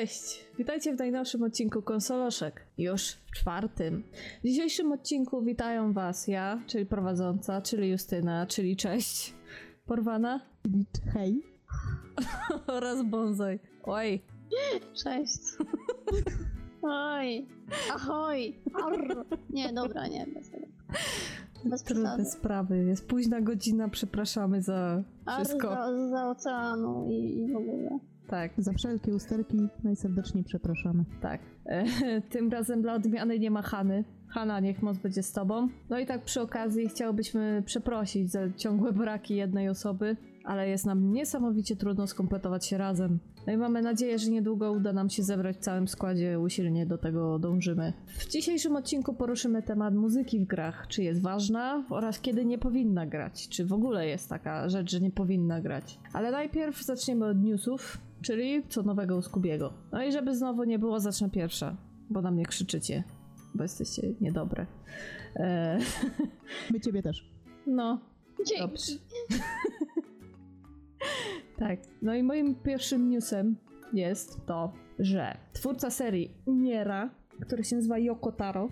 Cześć! Witajcie w najnowszym odcinku Konsoloszek. Już w czwartym. W dzisiejszym odcinku witają Was ja, czyli prowadząca, czyli Justyna, czyli cześć. Porwana Hej. oraz Bonsai. Oj, Cześć. Oj. Ahoj. Arr. Nie, dobra, nie, bez tego. Bez trudne przesady. sprawy. Jest późna godzina, przepraszamy za Arr wszystko. za, za oceanu i, i w ogóle. Tak, Za wszelkie usterki najserdeczniej przepraszamy. tak. E, tym razem dla odmiany nie ma Hany. Hanna, niech moc będzie z tobą. No i tak przy okazji chciałbyśmy przeprosić za ciągłe braki jednej osoby, ale jest nam niesamowicie trudno skompletować się razem. No i mamy nadzieję, że niedługo uda nam się zebrać w całym składzie, usilnie do tego dążymy. W dzisiejszym odcinku poruszymy temat muzyki w grach, czy jest ważna oraz kiedy nie powinna grać, czy w ogóle jest taka rzecz, że nie powinna grać. Ale najpierw zaczniemy od newsów, czyli co nowego u Skubiego. No i żeby znowu nie było, zacznę pierwsza, bo na mnie krzyczycie, bo jesteście niedobre. Eee, My ciebie też. no, Dzięki. Dobrze. tak. No i moim pierwszym newsem jest to, że twórca serii Niera, który się nazywa Yoko Taro, y,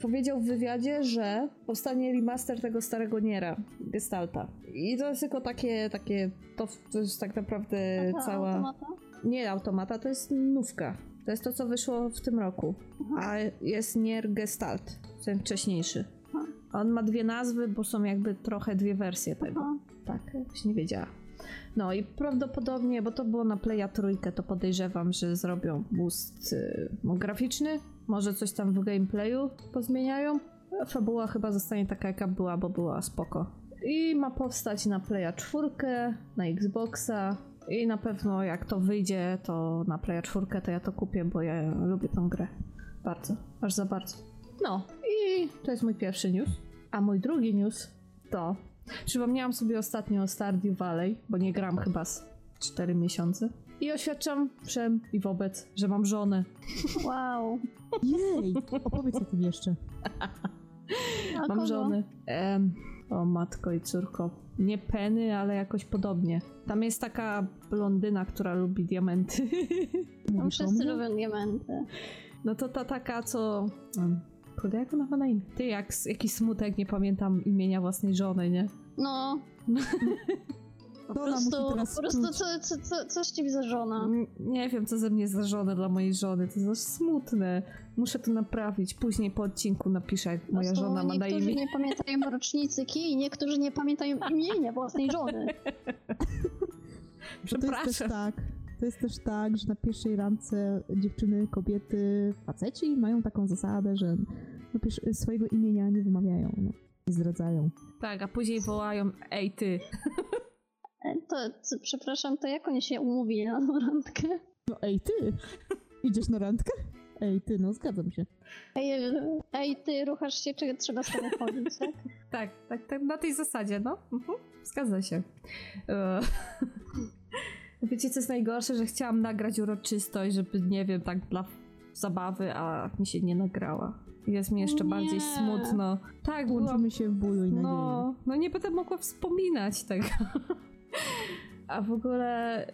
powiedział w wywiadzie, że powstanie remaster tego starego Niera, Gestalta. I to jest tylko takie, takie, to, to jest tak naprawdę cała... automata? Nie automata, to jest nówka. To jest to, co wyszło w tym roku. A jest Nier Gestalt, ten wcześniejszy. On ma dwie nazwy, bo są jakby trochę dwie wersje tego. Aha. Tak, jakoś nie wiedziała. No i prawdopodobnie, bo to było na Playa trójkę, to podejrzewam, że zrobią boost y, graficzny. Może coś tam w gameplayu pozmieniają. Fabuła chyba zostanie taka, jaka była, bo była spoko. I ma powstać na Playa czwórkę, na Xboxa. I na pewno jak to wyjdzie, to na Playa czwórkę to ja to kupię, bo ja lubię tą grę. Bardzo, aż za bardzo. No i to jest mój pierwszy news. A mój drugi news to Przypomniałam sobie ostatnio o Stardew Valley, bo nie gram chyba z 4 miesiące. I oświadczam wszem i wobec, że mam żonę. Wow. Jej! Opowiedz o tym jeszcze. A mam kogo? żonę. Em, o matko i córko. Nie Penny, ale jakoś podobnie. Tam jest taka blondyna, która lubi diamenty. Tam wszyscy lubią diamenty. No to ta taka, co... Kurde, jak ona ma na imię? Ty, jak, jakiś smutek, nie pamiętam imienia własnej żony, nie? No, po prostu, po prostu co, co, co, coś ci za żona. Nie wiem, co ze mnie za żonę dla mojej żony. To jest aż smutne. Muszę to naprawić. Później po odcinku napiszę, jak moja żona ma na niektórzy imię. nie pamiętają rocznicy i niektórzy nie pamiętają imienia własnej żony. Bo To jest też Przepraszam. tak. To jest też tak, że na pierwszej randce dziewczyny, kobiety, faceci mają taką zasadę, że no swojego imienia nie wymawiają, no. Nie zdradzają. Tak, a później wołają, ej ty. E, To, co, przepraszam, to jak oni się umówili na tą randkę? No ej ty! Idziesz na randkę? Ej ty, no zgadzam się. Ej, ej ty, ruchasz się, czy trzeba z tobą chodzić, tak? Tak, tak, tak, na tej zasadzie, no. Mhm, zgadza się. E, Wiecie, co jest najgorsze? Że chciałam nagrać uroczystość, żeby, nie wiem, tak dla zabawy, a mi się nie nagrała. Jest mi jeszcze Nie. bardziej smutno. Tak, byłam Łączymy się w bólu i nadziei. No, no nie będę mogła wspominać tego. A w ogóle,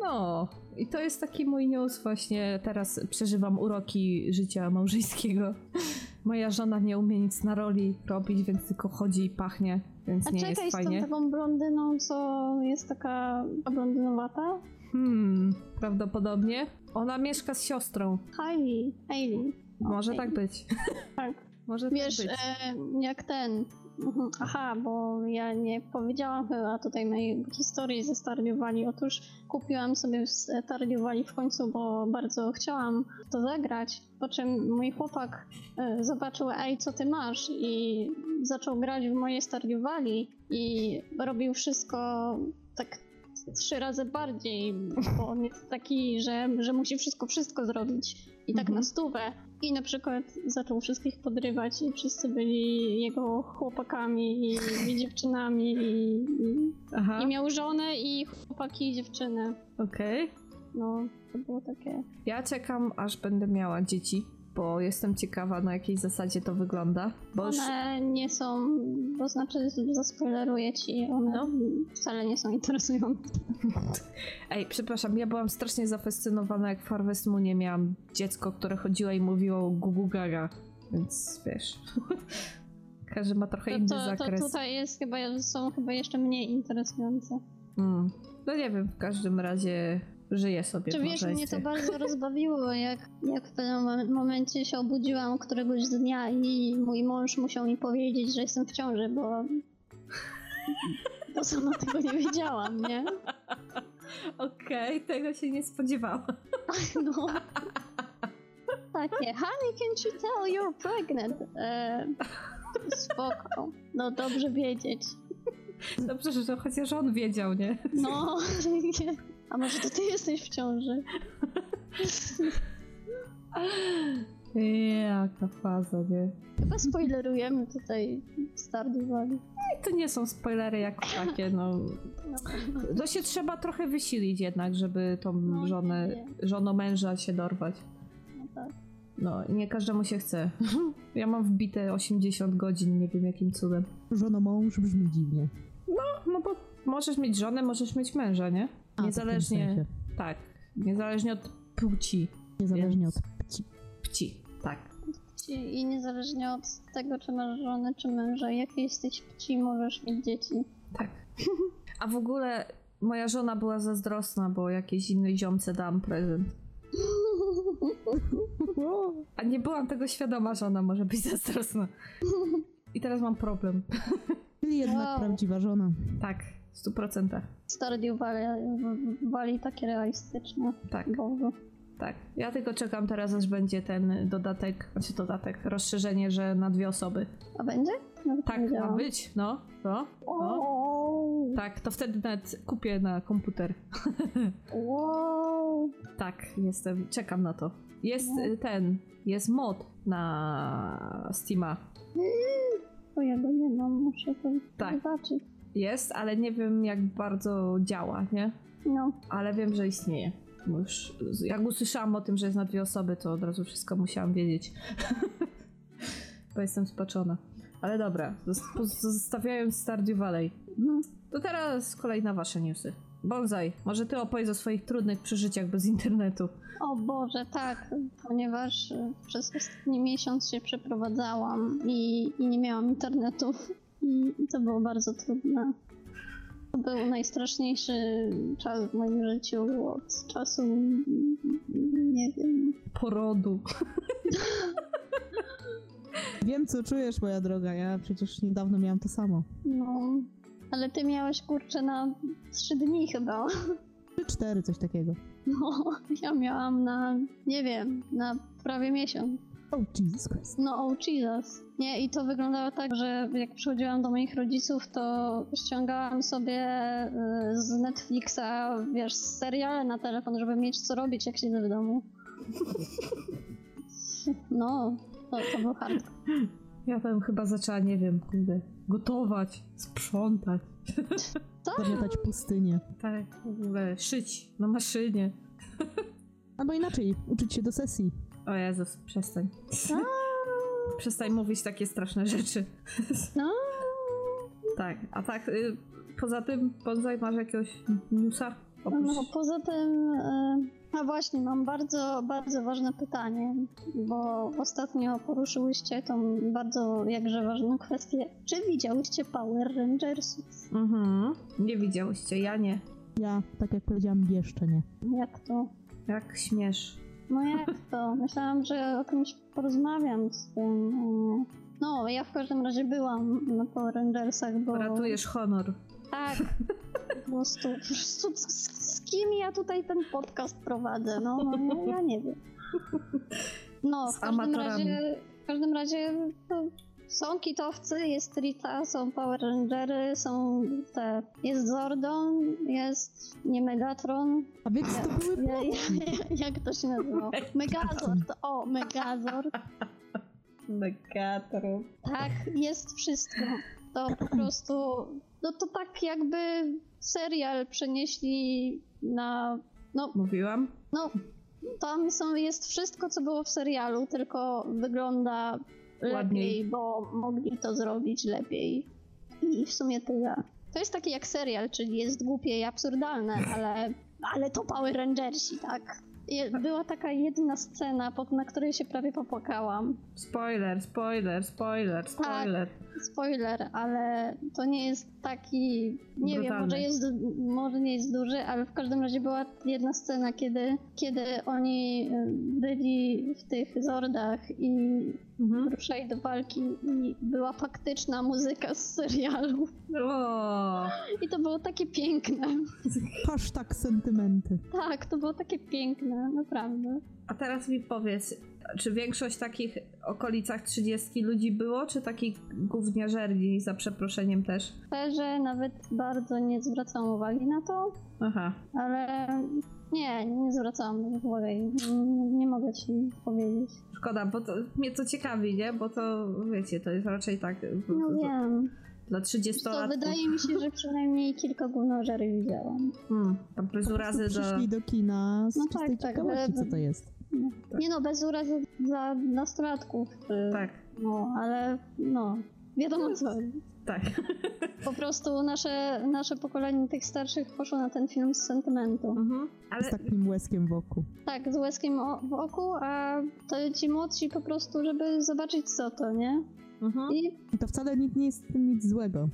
no, i to jest taki mój news właśnie. Teraz przeżywam uroki życia małżeńskiego. Moja żona nie umie nic na roli robić, więc tylko chodzi i pachnie, więc A nie czekaj jest z tą fajnie. taką blondyną, co jest taka blondynowata? Hmm, prawdopodobnie. Ona mieszka z siostrą. Hailey. Hailey. Może Okej. tak być. Tak. Może Wiesz, tak być. e, jak ten. Mhm, Aha, bo ja nie powiedziałam chyba tutaj mojej historii ze Stardew Valley. Otóż kupiłam sobie Stardew Valley w końcu, bo bardzo chciałam to zagrać. Po czym mój chłopak e, zobaczył, ej, co ty masz? I zaczął grać w moje Stardew Valley i robił wszystko tak trzy razy bardziej, bo on jest taki, że, że musi wszystko, wszystko zrobić. I tak Mhm. na stówę. I na przykład zaczął wszystkich podrywać i wszyscy byli jego chłopakami i, i dziewczynami i, i, i miał żonę i chłopaki i dziewczyny. okej. No, to było takie... Ja czekam, aż będę miała dzieci. Bo jestem ciekawa na jakiej zasadzie to wygląda. Bo już... One nie są, to znaczy zaspoileruję ci, one No. wcale nie są interesujące. Ej, przepraszam, ja byłam strasznie zafascynowana, jak w Harvest Moonie miałam dziecko, które chodziło i mówiło Gugu Gaga, więc wiesz... Każdy ma trochę To, inny to, to zakres. tutaj jest chyba, są chyba jeszcze mniej interesujące. Mm. No nie wiem, w każdym razie żyję sobie Czy wiesz, mnie to bardzo rozbawiło, jak, jak w pewnym momen- momencie się obudziłam któregoś dnia i mój mąż musiał mi powiedzieć, że jestem w ciąży, bo... Bo sama tego nie wiedziałam, nie? Okej, tego się nie spodziewałam. No. Takie, honey, can't you tell you're pregnant? E, spoko. No dobrze wiedzieć. Dobrze, że to chociaż on wiedział, nie? No, a może to ty jesteś w ciąży? Jaka faza, nie? Chyba spoilerujemy tutaj Stardew Valley. I to nie są spoilery jako takie, no. To się trzeba trochę wysilić jednak, żeby tą No, żonę, nie, żono męża się dorwać. No tak. No, nie każdemu się chce. Ja mam wbite 80 godzin, nie wiem jakim cudem. Żono mąż brzmi dziwnie. No bo możesz mieć żonę, możesz mieć męża, nie? A, Niezależnie, tak, niezależnie od płci. Niezależnie Więc- od płci. Pci, tak. Ci- I niezależnie od tego, czy masz żonę, czy męża, jakiej jesteś płci, możesz mieć dzieci. Tak. A w ogóle moja żona była zazdrosna, bo jakiejś innej ziomce dałam prezent. A nie byłam tego świadoma, że ona może być zazdrosna. I teraz mam problem. Czyli jednak Wow. prawdziwa żona. Tak, w stu procentach. Stardew Valley, Valley takie realistyczne. Tak, Boże. tak. Ja tylko czekam teraz, aż będzie ten dodatek, znaczy dodatek, rozszerzenie, że na dwie osoby. A będzie? Nawet Tak, ma być, no, no, no. Wow. Tak, to wtedy nawet kupię na komputer. Wow. Tak, jestem, czekam na to. Jest No. y, ten, jest mod na Steama. Bo ja go nie mam, muszę to Tak. zobaczyć. Jest, ale nie wiem jak bardzo działa, nie? No, Ale wiem, że istnieje. Bo Już, jak usłyszałam o tym, że jest na dwie osoby, to od razu wszystko musiałam wiedzieć. Bo jestem spaczona. Ale dobra, zostawiając Stardew Valley. mhm. To teraz kolejna wasze newsy. Bonsai, może ty opowiedz o swoich trudnych przeżyciach bez internetu. O Boże, tak, ponieważ przez ostatni miesiąc się przeprowadzałam i, i nie miałam internetu. I to było bardzo trudne. To był najstraszniejszy czas w moim życiu od czasu, mm, nie wiem, Porodu. Wiem, co czujesz, moja droga. Ja przecież niedawno miałam to samo. no. Ale ty miałeś kurczę na trzy dni chyba. Czy cztery, coś takiego. No, ja miałam na, nie wiem, na prawie miesiąc. Oh, Jesus Christ. No, oh Jesus. Nie, i to wyglądało tak, że jak przychodziłam do moich rodziców, to ściągałam sobie y, z Netflixa, wiesz, seriale na telefon, żeby mieć co robić, jak siedzę w domu. No, to, to był hard. Ja tam chyba zaczęła, nie wiem, kurde, gotować, sprzątać. Zamiatać pustynię. Tak, w ogóle szyć na maszynie. Albo inaczej, uczyć się do sesji. O Jezus, przestań. Przestań mówić takie straszne rzeczy. No, Tak, a tak, y, poza tym, Bonsai, masz jakiegoś newsa? Oprócz... no poza tym, y, a właśnie, mam bardzo, bardzo ważne pytanie, bo ostatnio poruszyłyście tą bardzo jakże ważną kwestię. Czy widziałyście Power Rangersów? Mhm, nie widziałyście, ja nie. Ja, tak jak powiedziałam, jeszcze nie. Jak to? Jak śmiesz. No jak to? Myślałam, że o kimś porozmawiam z tym. No, ja w każdym razie byłam na Power Rangersach, bo... Ratujesz honor. Tak. Po prostu, po prostu z, z, kim ja tutaj ten podcast prowadzę? No, no, no ja nie wiem. No, w każdym razie, w każdym razie no, są kitowcy, jest Rita, są Power Rangery, są te, jest Zordon, jest nie Megatron, A więc to były ja, ja, jak to się nazywa? Megazord, o, Megazord. Megatron. Tak, jest wszystko. To po prostu, no to tak jakby serial przenieśli na, no, Mówiłam? no, tam są, jest wszystko, co było w serialu, tylko wygląda lepiej, bo mogli to zrobić lepiej. I w sumie tyle. To jest takie jak serial, czyli jest głupie i absurdalne, ale, ale to Power Rangersi, tak? Była taka jedna scena, na której się prawie popłakałam. Spoiler, spoiler, spoiler, spoiler. Spoiler, ale to nie jest taki. Nie wiem, Brutalny. może, jest, może nie jest duży, ale w każdym razie była jedna scena, kiedy, kiedy oni y, byli w tych zordach i Mhm. ruszali do walki i była faktyczna muzyka z serialu. O, I to było takie piękne. Hashtag sentymenty. Tak, to było takie piękne, naprawdę. a teraz mi powiedz, czy większość takich okolicach 30 ludzi było, czy takich gówniażerni za przeproszeniem też? Szczerze, nawet bardzo nie zwracam uwagi na to, Aha. ale nie, nie zwracam uwagi. Nie, nie mogę ci powiedzieć. Szkoda, bo to, mnie to ciekawi, nie? Bo to, wiecie, to jest raczej tak No w- wiem. dla To 30-latków. wydaje mi się, że przynajmniej kilka gównożery widziałam. Hmm, tam bez Po urazy prostu do... przyszli do kina z No czystej tak, tak, ciekawości, ale- co to jest. Nie no, bez urazy dla nastolatków. y, Tak, No, ale no, wiadomo co. tak. Po prostu nasze, nasze pokolenie tych starszych poszło na ten film z sentymentu. Mhm. Ale Z takim łezkiem wokół. Tak, z łezkiem o- w oku, a to ci młodsi po prostu, żeby zobaczyć co to, nie? mhm. I I to wcale nic nie jest w tym nic złego.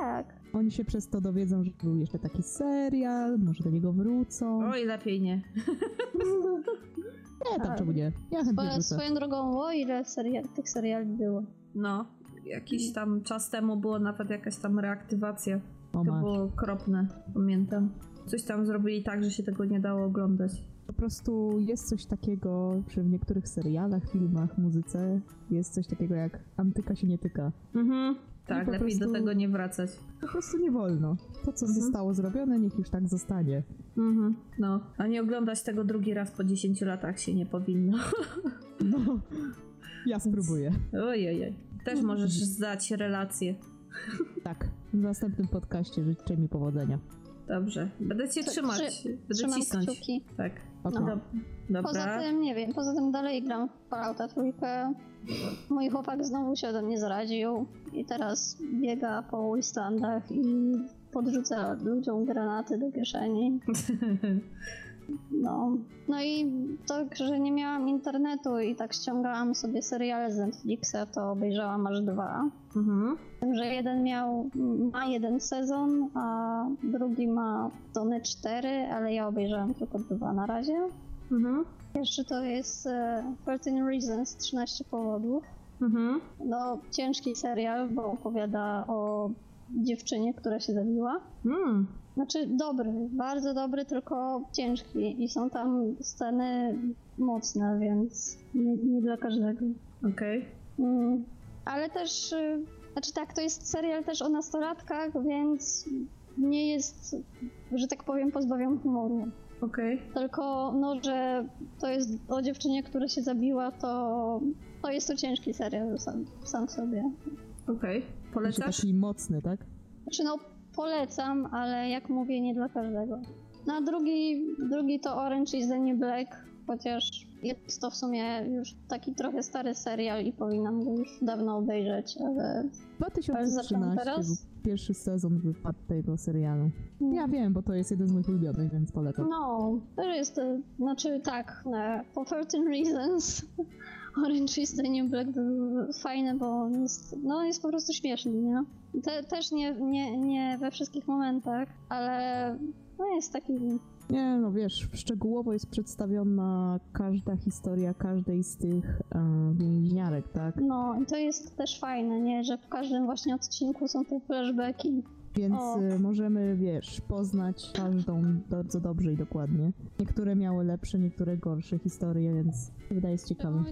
tak. Oni się przez to dowiedzą, że był jeszcze taki serial, może do niego wrócą. Oj, lepiej nie. Nie, tam tak. czemu nie? Ja chętnie Swoją, swoją drogą, o ile serial, tych seriali było. No, jakiś tam czas temu było nawet jakaś tam reaktywacja. O, To masz. było okropne, pamiętam. Coś tam zrobili tak, że się tego nie dało oglądać. Po prostu jest coś takiego, że w niektórych serialach, filmach, muzyce jest coś takiego jak antyka się nie tyka. Mhm. Tak, lepiej do prostu- tego nie wracać. Po prostu nie wolno. To, co Mhm. zostało zrobione, niech już tak zostanie. Mhm. No, a nie oglądać tego drugi raz po 10 latach się nie powinno. No, ja spróbuję. Ojej. Też możesz zdać relację. Tak, w następnym podcaście życzę mi powodzenia. Dobrze. Będę cię Trzy- trzymać. trzy- Będę Trzymam cisnąć. kciuki. Tak. Okej. No. Dob- Dobra. Poza tym, nie wiem, poza tym dalej gram w Fallouta trójkę. Mój chłopak znowu się ode mnie zaraził i teraz biega po Wastelandach i podrzuca ludziom granaty do kieszeni. No. No i to, że nie miałam internetu i tak ściągałam sobie seriale z Netflixa, to obejrzałam aż dwa. mhm. Że jeden miał, ma jeden sezon, a drugi ma tony cztery, ale ja obejrzałam tylko dwa na razie. Mhm. Jeszcze to jest e, 13 Reasons, 13 powodów. Mhm. No, ciężki serial, bo opowiada o dziewczynie, która się zabiła. Mm. Znaczy dobry, bardzo dobry, tylko ciężki i są tam sceny mocne, więc nie, nie dla każdego. Okej. Mm, ale też, y, znaczy tak, to jest serial też o nastolatkach, więc nie jest, że tak powiem, pozbawiony humoru. Okej. Tylko, no, że to jest o dziewczynie, która się zabiła, to, to jest to ciężki serial sam, sam w sobie. Okej. Znaczy Polecasz? taki mocny, tak? Znaczy, no, polecam, ale jak mówię, nie dla każdego. No, a drugi, drugi to Orange is the New Black, chociaż jest to w sumie już taki trochę stary serial i powinnam go już dawno obejrzeć, ale Ale zaczynam 2013 teraz? był pierwszy sezon wypadł tego serialu. Ja wiem, bo to jest jeden z moich ulubionych, więc polecam. No, to jest, znaczy tak, po 13 Reasons Orange is the New Black był fajny, bo jest, no jest po prostu śmieszny, nie? Te, też nie, nie, nie we wszystkich momentach, ale no jest taki, Nie, no wiesz, szczegółowo jest przedstawiona każda historia każdej z tych e, więźniarek, tak? no i to jest też fajne, nie? Że w każdym właśnie odcinku są te flashbacki. Więc O. e, możemy, wiesz, poznać każdą bardzo dobrze i dokładnie. Niektóre miały lepsze, niektóre gorsze historie, więc wydaje się ciekawe.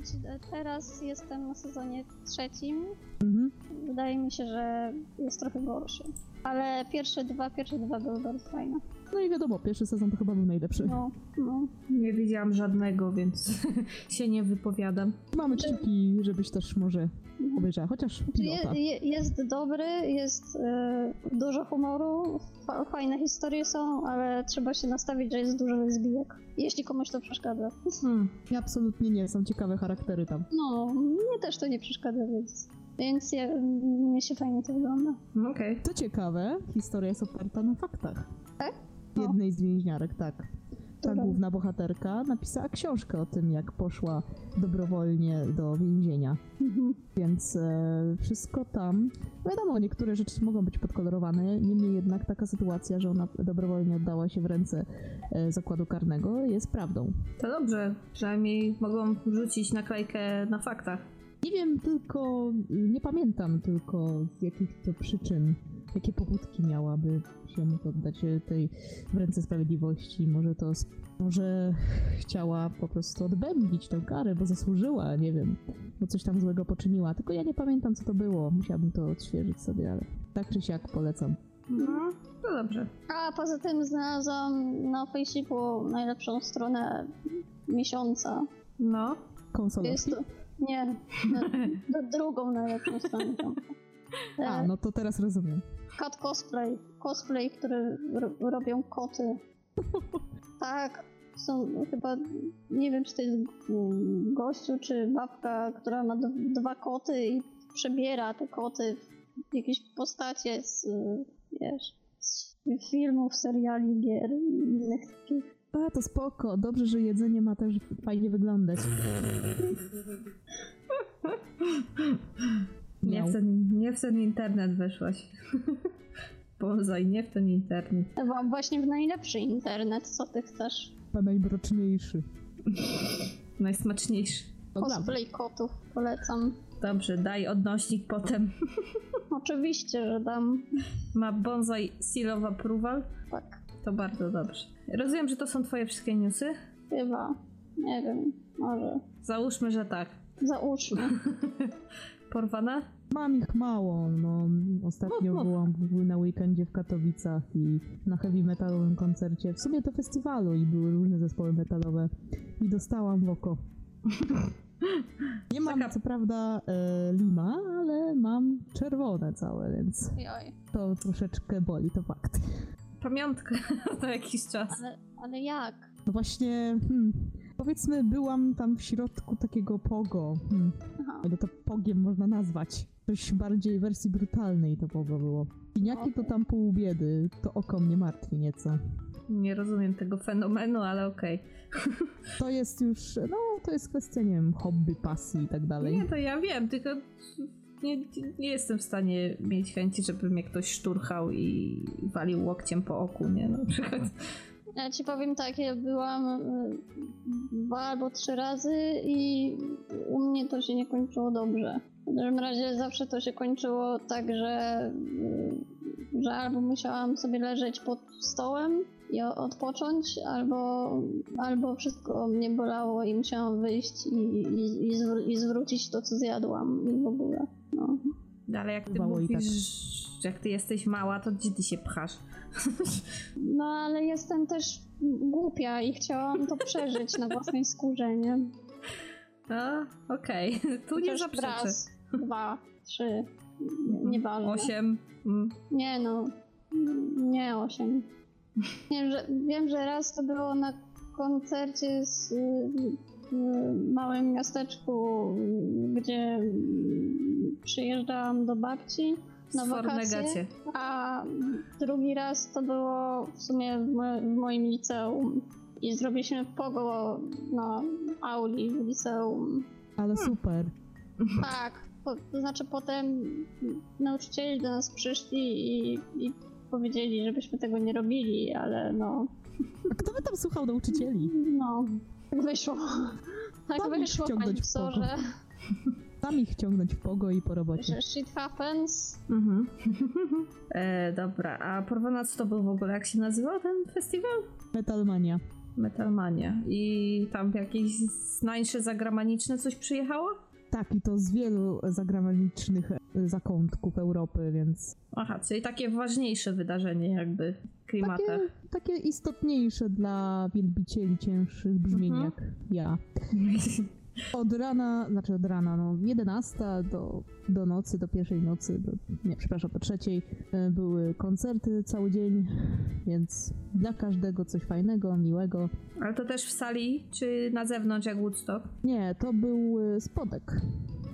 Teraz jestem na sezonie trzecim, Mhm. wydaje mi się, że jest trochę gorszy. Ale pierwsze dwa, pierwsze dwa były bardzo fajne. No i wiadomo, pierwszy sezon to chyba był najlepszy. No, no. Nie widziałam żadnego, więc się nie wypowiadam. Mamy kciuki, żebyś też może obejrzała, chociaż Je, pilota. je, jest dobry, jest e, dużo humoru, fa, fajne historie są, ale trzeba się nastawić, że jest dużo zbijek. Jeśli komuś to przeszkadza. Hmm. Absolutnie nie, są ciekawe charaktery tam. No, mnie też to nie przeszkadza, więc, więc ja, mnie się fajnie to wygląda. Okej. Co ciekawe, historia jest oparta na faktach. Tak? No. Jednej z więźniarek, tak. Ta główna bohaterka napisała książkę o tym, jak poszła dobrowolnie do więzienia. Mhm. Więc e, wszystko tam. Wiadomo, niektóre rzeczy mogą być podkolorowane, niemniej jednak taka sytuacja, że ona dobrowolnie oddała się w ręce e, zakładu karnego, jest prawdą. To dobrze. Przynajmniej mogą rzucić naklejkę na faktach. Nie wiem tylko, nie pamiętam tylko z jakich to przyczyn, jakie pobudki miałaby się mu to oddać e, tej w ręce sprawiedliwości. Może to, może chciała po prostu odbędzić tę karę, bo zasłużyła, nie wiem, bo coś tam złego poczyniła. Tylko ja nie pamiętam, co to było. Musiałabym to odświeżyć sobie, ale tak czy siak polecam. No, to dobrze. A poza tym znalazłam na Facebooku najlepszą stronę miesiąca. No. Konsolowki? Jest to, nie, no, no, drugą najlepszą stronę. A, no to teraz rozumiem. Cat cosplay. Cosplay, który ro- robią koty. tak, są chyba, nie wiem czy to jest gościu czy babka, która ma dwa koty i przebiera te koty w jakieś postacie z, wiesz, z filmów, seriali, gier i innych takich. A, to spoko. Dobrze, że jedzenie ma też fajnie wyglądać. Nie Miał. w, ten, nie w ten internet weszłaś. Bonsai, nie w ten internet. Wam właśnie w najlepszy internet, co ty chcesz? Chyba najmroczniejszy. Najsmaczniejszy. Cosplay kotów polecam. Dobrze, daj odnośnik potem. Oczywiście, że dam. Ma bonsai seal of approval. Tak, To bardzo dobrze. Rozumiem, że to są twoje wszystkie newsy? chyba. Nie wiem, może. Załóżmy, że tak. Załóżmy. Porwana? Mam ich mało, no. Ostatnio Mów, mów. byłam w- na weekendzie w Katowicach i na heavy metalowym koncercie. W sumie to festiwalu i były różne zespoły metalowe. I dostałam w oko. Nie mam Taka- co prawda e, lima, ale mam czerwone całe, więc Joj. to troszeczkę boli, to fakt. Pamiątkę na jakiś czas. Ale, ale jak? No właśnie, hmm, powiedzmy byłam tam w środku takiego pogo. Hmm, Aha. ile to pogiem można nazwać. Coś bardziej wersji brutalnej to pogo było. Siniaki to tam pół biedy, to oko mnie martwi nieco. Nie rozumiem tego fenomenu, ale okej. To jest już, no to jest kwestia, nie wiem, hobby, pasji i tak dalej. Nie, to ja wiem, tylko nie, nie jestem w stanie mieć chęci, żeby mnie ktoś szturchał i walił łokciem po oku, nie? Na przykład. Ja ci powiem tak, ja byłam y, dwa albo trzy razy i u mnie to się nie kończyło dobrze. W każdym razie zawsze to się kończyło tak, że, y, że albo musiałam sobie leżeć pod stołem i odpocząć, albo, albo wszystko mnie bolało i musiałam wyjść i, i, i, zwr- i zwrócić to, co zjadłam i w ogóle. No. Ale jak ty Bywało i mówisz, jak ty jesteś mała, to gdzie ty się pchasz? no ale jestem też głupia i chciałam to przeżyć na własnej skórze, nie? A, okej. Tu nie zaprzeczę. raz, dwa, trzy, nieważne. Osiem. Mm. Nie no, nie osiem. Wiem że, wiem, że raz to było na koncercie z, w małym miasteczku, gdzie przyjeżdżałam do babci na wakacje, a drugi raz to było w sumie w, mo- w moim liceum i zrobiliśmy pogo na auli w liceum. Ale super. Tak, po, to znaczy potem nauczyciele do nas przyszli i, i powiedzieli, żebyśmy tego nie robili, ale no, A kto by tam słuchał nauczycieli? no, tak wyszło. Tak Tam wyszło, wciągnąć pani w pogo. psorze, Tam ich ciągnąć w pogo i po robocie. że shit happens. Mhm. e, dobra, a Porwana co to był w ogóle? Jak się nazywał ten festiwal? Metalmania. Metalmania. I tam jakieś znańsze zagraniczne coś przyjechało? Tak, i to z wielu zagranicznych e, zakątków Europy, więc Aha, czyli takie ważniejsze wydarzenie jakby klimatach. takie, takie istotniejsze dla wielbicieli cięższych brzmień Mhm. jak ja. Od rana, znaczy od rana, no 11 do, do nocy, do pierwszej nocy, do, nie, przepraszam, do trzeciej e, były koncerty cały dzień, więc dla każdego coś fajnego, miłego. Ale to też w sali, czy na zewnątrz jak Woodstock? Nie, to był e, spodek.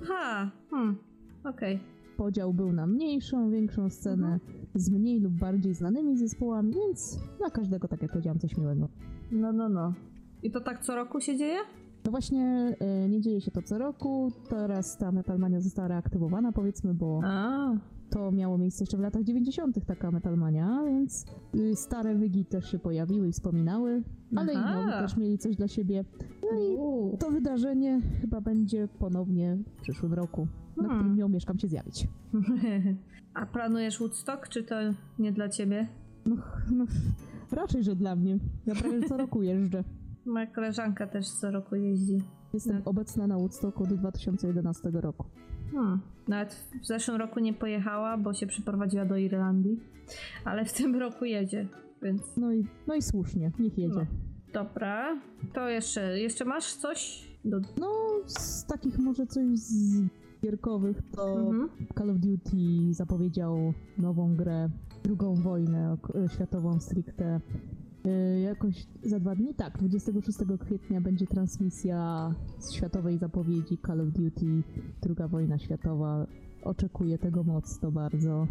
Aha, hmm, okej. Podział był na mniejszą, większą scenę z mniej lub bardziej znanymi zespołami, więc dla każdego, tak jak powiedziałam, coś miłego. No, no, no. I to tak co roku się dzieje? No właśnie, e, nie dzieje się to co roku, teraz ta Metalmania została reaktywowana, powiedzmy, bo A, to miało miejsce jeszcze w latach 90. taka Metalmania, więc y, stare wygi też się pojawiły i wspominały, ale Aha. i nowi też mieli coś dla siebie. No i to wydarzenie chyba będzie ponownie w przyszłym roku, na Hmm. którym nie umieszkam się zjawić. A planujesz Woodstock, czy to nie dla ciebie? No, no, raczej, że dla mnie. Ja prawie co roku jeżdżę. Moja koleżanka też co roku jeździ. Jestem Tak. obecna na Woodstocku od 2011 roku. Hmm. Nawet w zeszłym roku nie pojechała, bo się przyprowadziła do Irlandii, ale w tym roku jedzie, więc No i, no i słusznie, niech jedzie. No. dobra. To jeszcze, jeszcze masz coś? Do... No, z takich może coś z gierkowych, to Mhm. Call of Duty zapowiedział nową grę, drugą wojnę e, światową stricte. E, Jakoś za dwa dni, tak, 26 kwietnia będzie transmisja z światowej zapowiedzi Call of Duty, druga wojna światowa. Oczekuję tego mocno bardzo,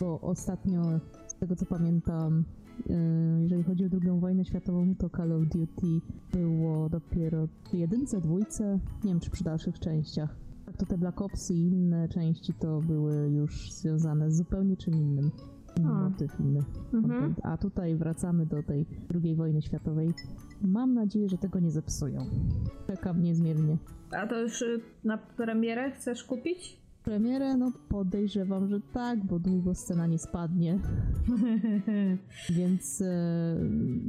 bo ostatnio, z tego co pamiętam, e, jeżeli chodzi o drugą wojnę światową, to Call of Duty było dopiero w jedynce, dwójce, nie wiem czy przy dalszych częściach. Tak to te Black Ops i inne części to były już związane z zupełnie czym innym. Motyw, inny Mhm. A tutaj wracamy do tej II wojny światowej. Mam nadzieję, że tego nie zepsują. Czekam niezmiernie. A to już y, na premierę chcesz kupić? Premierę, no podejrzewam, że tak, bo długo scena nie spadnie, więc e,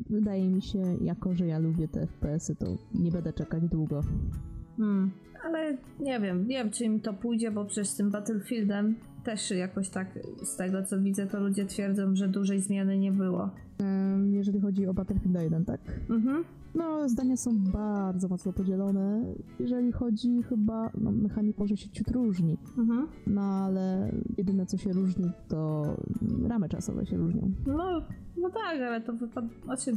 wydaje mi się, jako że ja lubię te FPS-y, to nie będę czekać długo. Hmm. Ale nie wiem, wiem czy im to pójdzie, bo przecież z tym Battlefieldem też jakoś tak z tego co widzę, to ludzie twierdzą, że dużej zmiany nie było. Jeżeli chodzi o Battlefield 1, tak? Mhm. No, zdania są bardzo mocno podzielone. Jeżeli chodzi chyba, no mechanik może się ciut różni, Mhm. no ale jedyne co się różni to ramy czasowe się różnią. No, no tak, ale to wypada. Znaczy,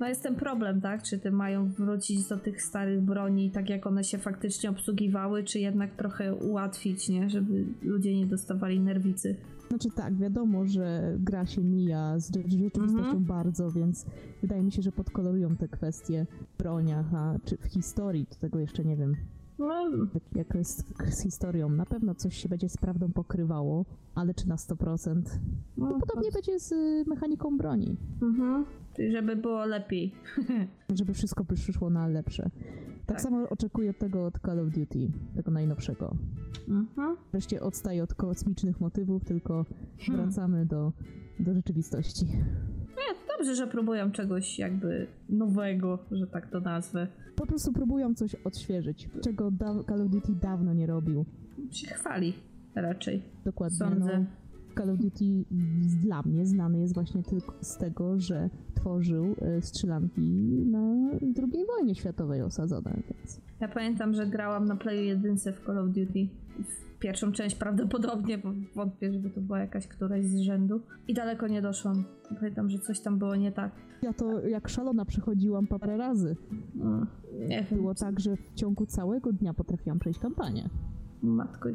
no jest ten problem, tak? Czy te mają wrócić do tych starych broni, tak jak one się faktycznie obsługiwały, czy jednak trochę ułatwić, nie? Żeby ludzie nie dostawali nerwicy. Znaczy tak, wiadomo, że gra się mija z rze- rzeczywistością Mhm. bardzo, więc wydaje mi się, że podkolorują te kwestie w broniach, a czy w historii, to tego jeszcze nie wiem. No, Jak, jest z historią, na pewno coś się będzie z prawdą pokrywało, ale czy na 100%? no To podobnie będzie z mechaniką broni. Mhm. Żeby było lepiej. żeby wszystko przyszło na lepsze. Tak, Tak. samo oczekuję tego od Call of Duty, tego najnowszego. Mhm. Wreszcie odstaję od kosmicznych motywów, tylko Hmm. wracamy do, do rzeczywistości. Dobrze, że próbują czegoś jakby nowego, że tak to nazwę. Po prostu próbują coś odświeżyć, czego da- Call of Duty dawno nie robił. Się chwali raczej. Dokładnie. Sądzę. No, Call of Duty dla mnie znany jest właśnie tylko z tego, że tworzył e, strzelanki na II wojnie światowej osadzone, więc Ja pamiętam, że grałam na Playu 1 w Call of Duty. W pierwszą część prawdopodobnie, bo wątpię, żeby to była jakaś któraś z rzędu. I daleko nie doszłam. Pamiętam, że coś tam było nie tak. ja to jak szalona przechodziłam parę razy. Mm, Nie. Było tak, że w ciągu całego dnia potrafiłam przejść kampanię. Matko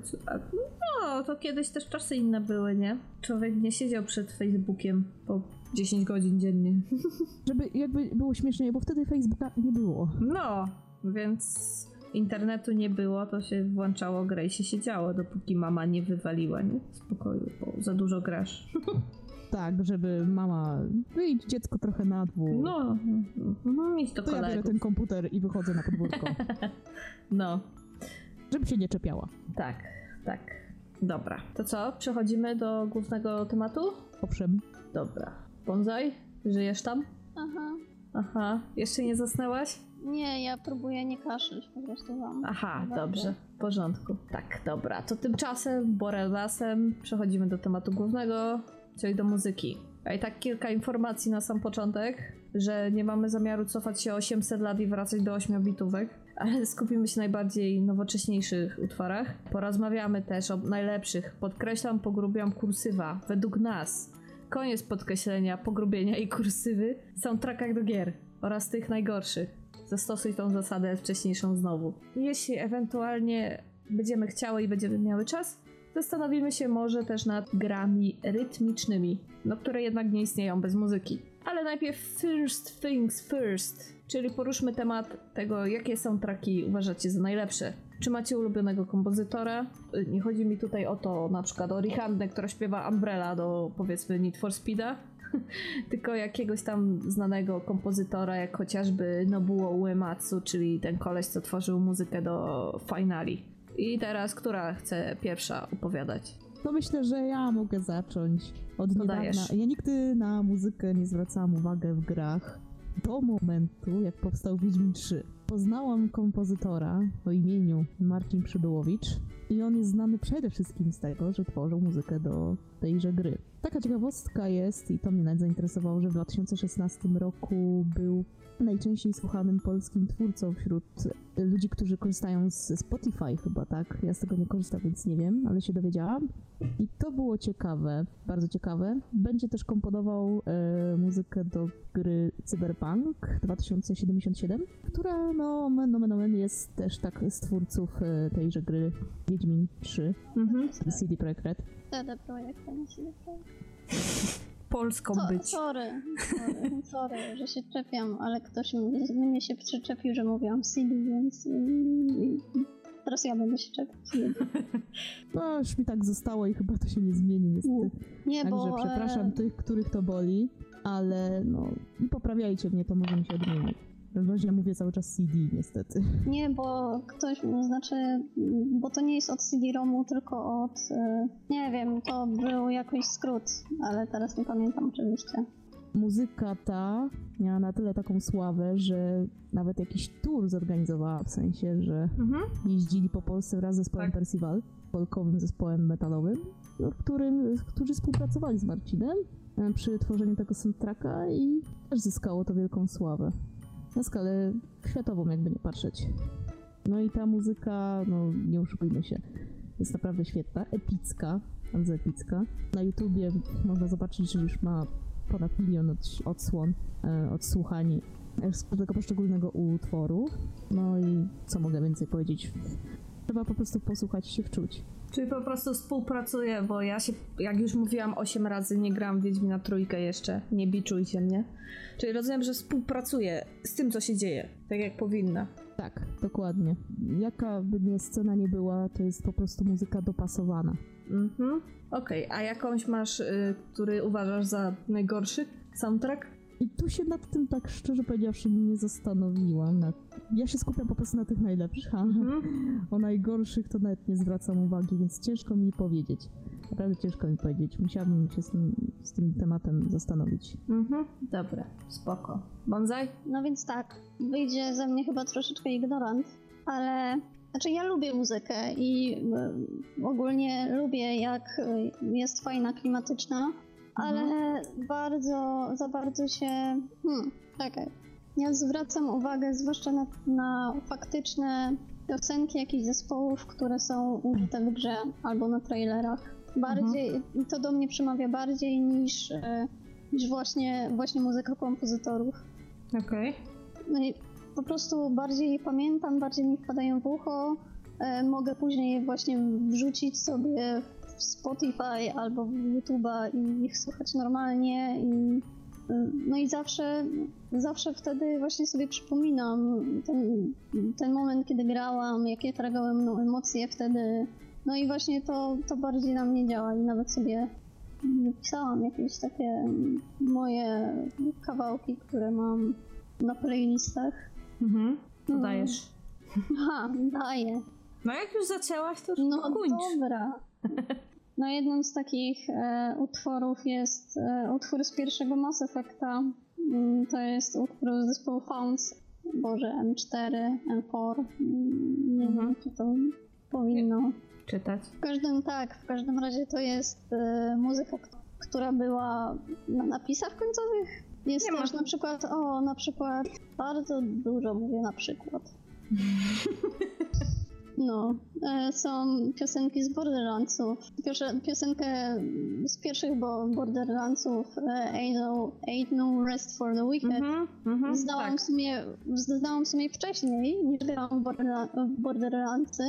No, to kiedyś też czasy inne były, nie? Człowiek nie siedział przed Facebookiem po 10 godzin dziennie. Żeby jakby było śmiesznie, bo wtedy Facebooka nie było. No, więc internetu nie było, to się włączało grę i się siedziało, dopóki mama nie wywaliła, nie? Z pokoju, bo za dużo grasz. Tak, żeby mama, wyjdź dziecko trochę na dwór. No, no idź do to ja biorę kolegów. ten komputer i wychodzę na podwórko, No, żeby się nie czepiała. tak, tak. Dobra, to co? Przechodzimy do głównego tematu? Owszem, Dobra. Bonsai, żyjesz tam? Aha. Aha, jeszcze nie zasnęłaś? Nie, ja próbuję nie kaszleć po prostu wam. Aha, Bardzo. dobrze, w porządku. Tak, dobra. To tymczasem, Borellasem, przechodzimy do tematu głównego, czyli do muzyki. A i tak kilka informacji na sam początek, że nie mamy zamiaru cofać się 800 lat i wracać do 8-bitówek, ale skupimy się najbardziej nowocześniejszych utworach. Porozmawiamy też o najlepszych, podkreślam, pogrubiam kursywa, według nas. Koniec podkreślenia, pogrubienia i kursywy soundtrackach do gier oraz tych najgorszych. Zastosuj tą zasadę wcześniejszą znowu. Jeśli ewentualnie będziemy chciały i będziemy miały czas, zastanowimy się może też nad grami rytmicznymi, no które jednak nie istnieją bez muzyki. Ale najpierw first things first, czyli poruszmy temat tego, jakie soundtracki uważacie za najlepsze. Czy macie ulubionego kompozytora? Y, Nie chodzi mi tutaj o to, na przykład o Rihannę, która śpiewa Umbrella do powiedzmy Need for Speeda, tylko jakiegoś tam znanego kompozytora, jak chociażby Nobuo Uematsu, czyli ten koleś, co tworzył muzykę do Finali. I teraz, która chce pierwsza opowiadać? To myślę, że ja mogę zacząć od To niedawna. dajesz. Ja nigdy na muzykę nie zwracałam uwagi w grach do momentu, jak powstał Wiedźmin 3. Poznałam kompozytora o imieniu Marcin Przybyłowicz i on jest znany przede wszystkim z tego, że tworzył muzykę do tejże gry. Taka ciekawostka jest, i to mnie nawet zainteresowało, że w 2016 roku był najczęściej słuchanym polskim twórcą wśród ludzi, którzy korzystają z Spotify chyba, tak? Ja z tego nie korzystam, więc nie wiem, ale się dowiedziałam. I to było ciekawe, bardzo ciekawe. Będzie też komponował e, muzykę do gry Cyberpunk 2077, która no, men, jest też tak z twórców e, tejże gry Wiedźmin 3 Mhm. CD Projekt Red. CD Projekt, a nie CD Projekt. Polską So, być. sorry, sorry, sorry, że się czepiam, ale ktoś mnie, mnie się przyczepił, że mówiłam CD, więc mm, teraz ja będę się czepiać. No, już mi tak zostało i chyba to się nie zmieni niestety. Nie, Także bo przepraszam e, tych, których to boli, ale no, poprawiajcie mnie, to może mi się odmienić. W razie mówię cały czas CD niestety. Nie, bo ktoś, znaczy, bo to nie jest od CD-ROMu, tylko od, e, nie wiem, to był jakiś skrót, ale teraz nie pamiętam oczywiście. muzyka ta miała na tyle taką sławę, że nawet jakiś tour zorganizowała, w sensie, że Mhm. jeździli po Polsce wraz z zespołem Tak. Percival, polkowym zespołem metalowym, no, którym, którzy współpracowali z Marcinem e, przy tworzeniu tego soundtracka i też zyskało to wielką sławę. Na skalę światową, jakby nie patrzeć. No i ta muzyka, no nie oszukujmy się, jest naprawdę świetna, epicka, bardzo epicka. Na YouTubie można zobaczyć, że już ma ponad milion odsłon, e, odsłuchań z tego poszczególnego utworu. No i co mogę więcej powiedzieć? Trzeba po prostu posłuchać i się wczuć. Czyli po prostu współpracuję, bo ja się, jak już mówiłam 8 razy, nie gram w Wiedźmina trójkę jeszcze, nie biczujcie mnie. Czyli rozumiem, że współpracuję z tym, co się dzieje, tak jak powinna. Tak, dokładnie. Jaka by nie scena nie była, to jest po prostu muzyka dopasowana. Mhm. Okej, a jakąś masz, y, który uważasz za najgorszy soundtrack? I tu się nad tym tak szczerze powiedziawszy nie zastanowiłam. Ja się skupiam po prostu na tych najlepszych, a Mhm. o najgorszych to nawet nie zwracam uwagi, więc ciężko mi powiedzieć. Naprawdę ciężko mi powiedzieć. Musiałabym się z tym, z tym tematem zastanowić. Mhm. Dobra, spoko. Bonsai? No więc tak, wyjdzie ze mnie chyba troszeczkę ignorant, ale znaczy ja lubię muzykę i y, ogólnie lubię jak y, jest fajna, klimatyczna, ale bardzo, za bardzo się, hmm, czekaj, ja zwracam uwagę zwłaszcza na, na faktyczne piosenki jakichś zespołów, które są użyte w grze albo na trailerach. Bardziej, to do mnie przemawia bardziej niż, y, niż właśnie, właśnie muzyka kompozytorów. Okej. No i po prostu bardziej je pamiętam, bardziej mi wpadają w ucho. E, mogę później właśnie wrzucić sobie w Spotify albo w YouTube'a i ich słuchać normalnie. I, e, no i zawsze, zawsze wtedy właśnie sobie przypominam ten, ten moment, kiedy grałam, jakie tragały mną emocje wtedy. No i właśnie to, to bardziej na mnie działa i nawet sobie wypisałam jakieś takie moje kawałki, które mam na playlistach. Mhm. To No. dajesz. Aha, daję. No jak już zaczęłaś, to już No kończ. dobra. No jednym z takich e, utworów jest e, utwór z pierwszego Mass Effecta. Mm, To jest utwór z zespołu Founds Boże, M4, M4. mm, Nie Mhm. wiem, czy to powinno. Czytać. W każdym tak, w każdym razie to jest e, muzyka, która była na napisach końcowych. Jest Nie ma. też na przykład, o, na przykład, bardzo dużo mówię na przykład. No, e, są piosenki z Borderlandsów. Piosenkę z pierwszych bo Borderlandsów, e, Ain't no, Ain't no Rest for the Wicked. Mhm, mhm, Zdałam, tak. w sumie, zdałam w sumie wcześniej niż grałam w Borderla- w Borderlandsy,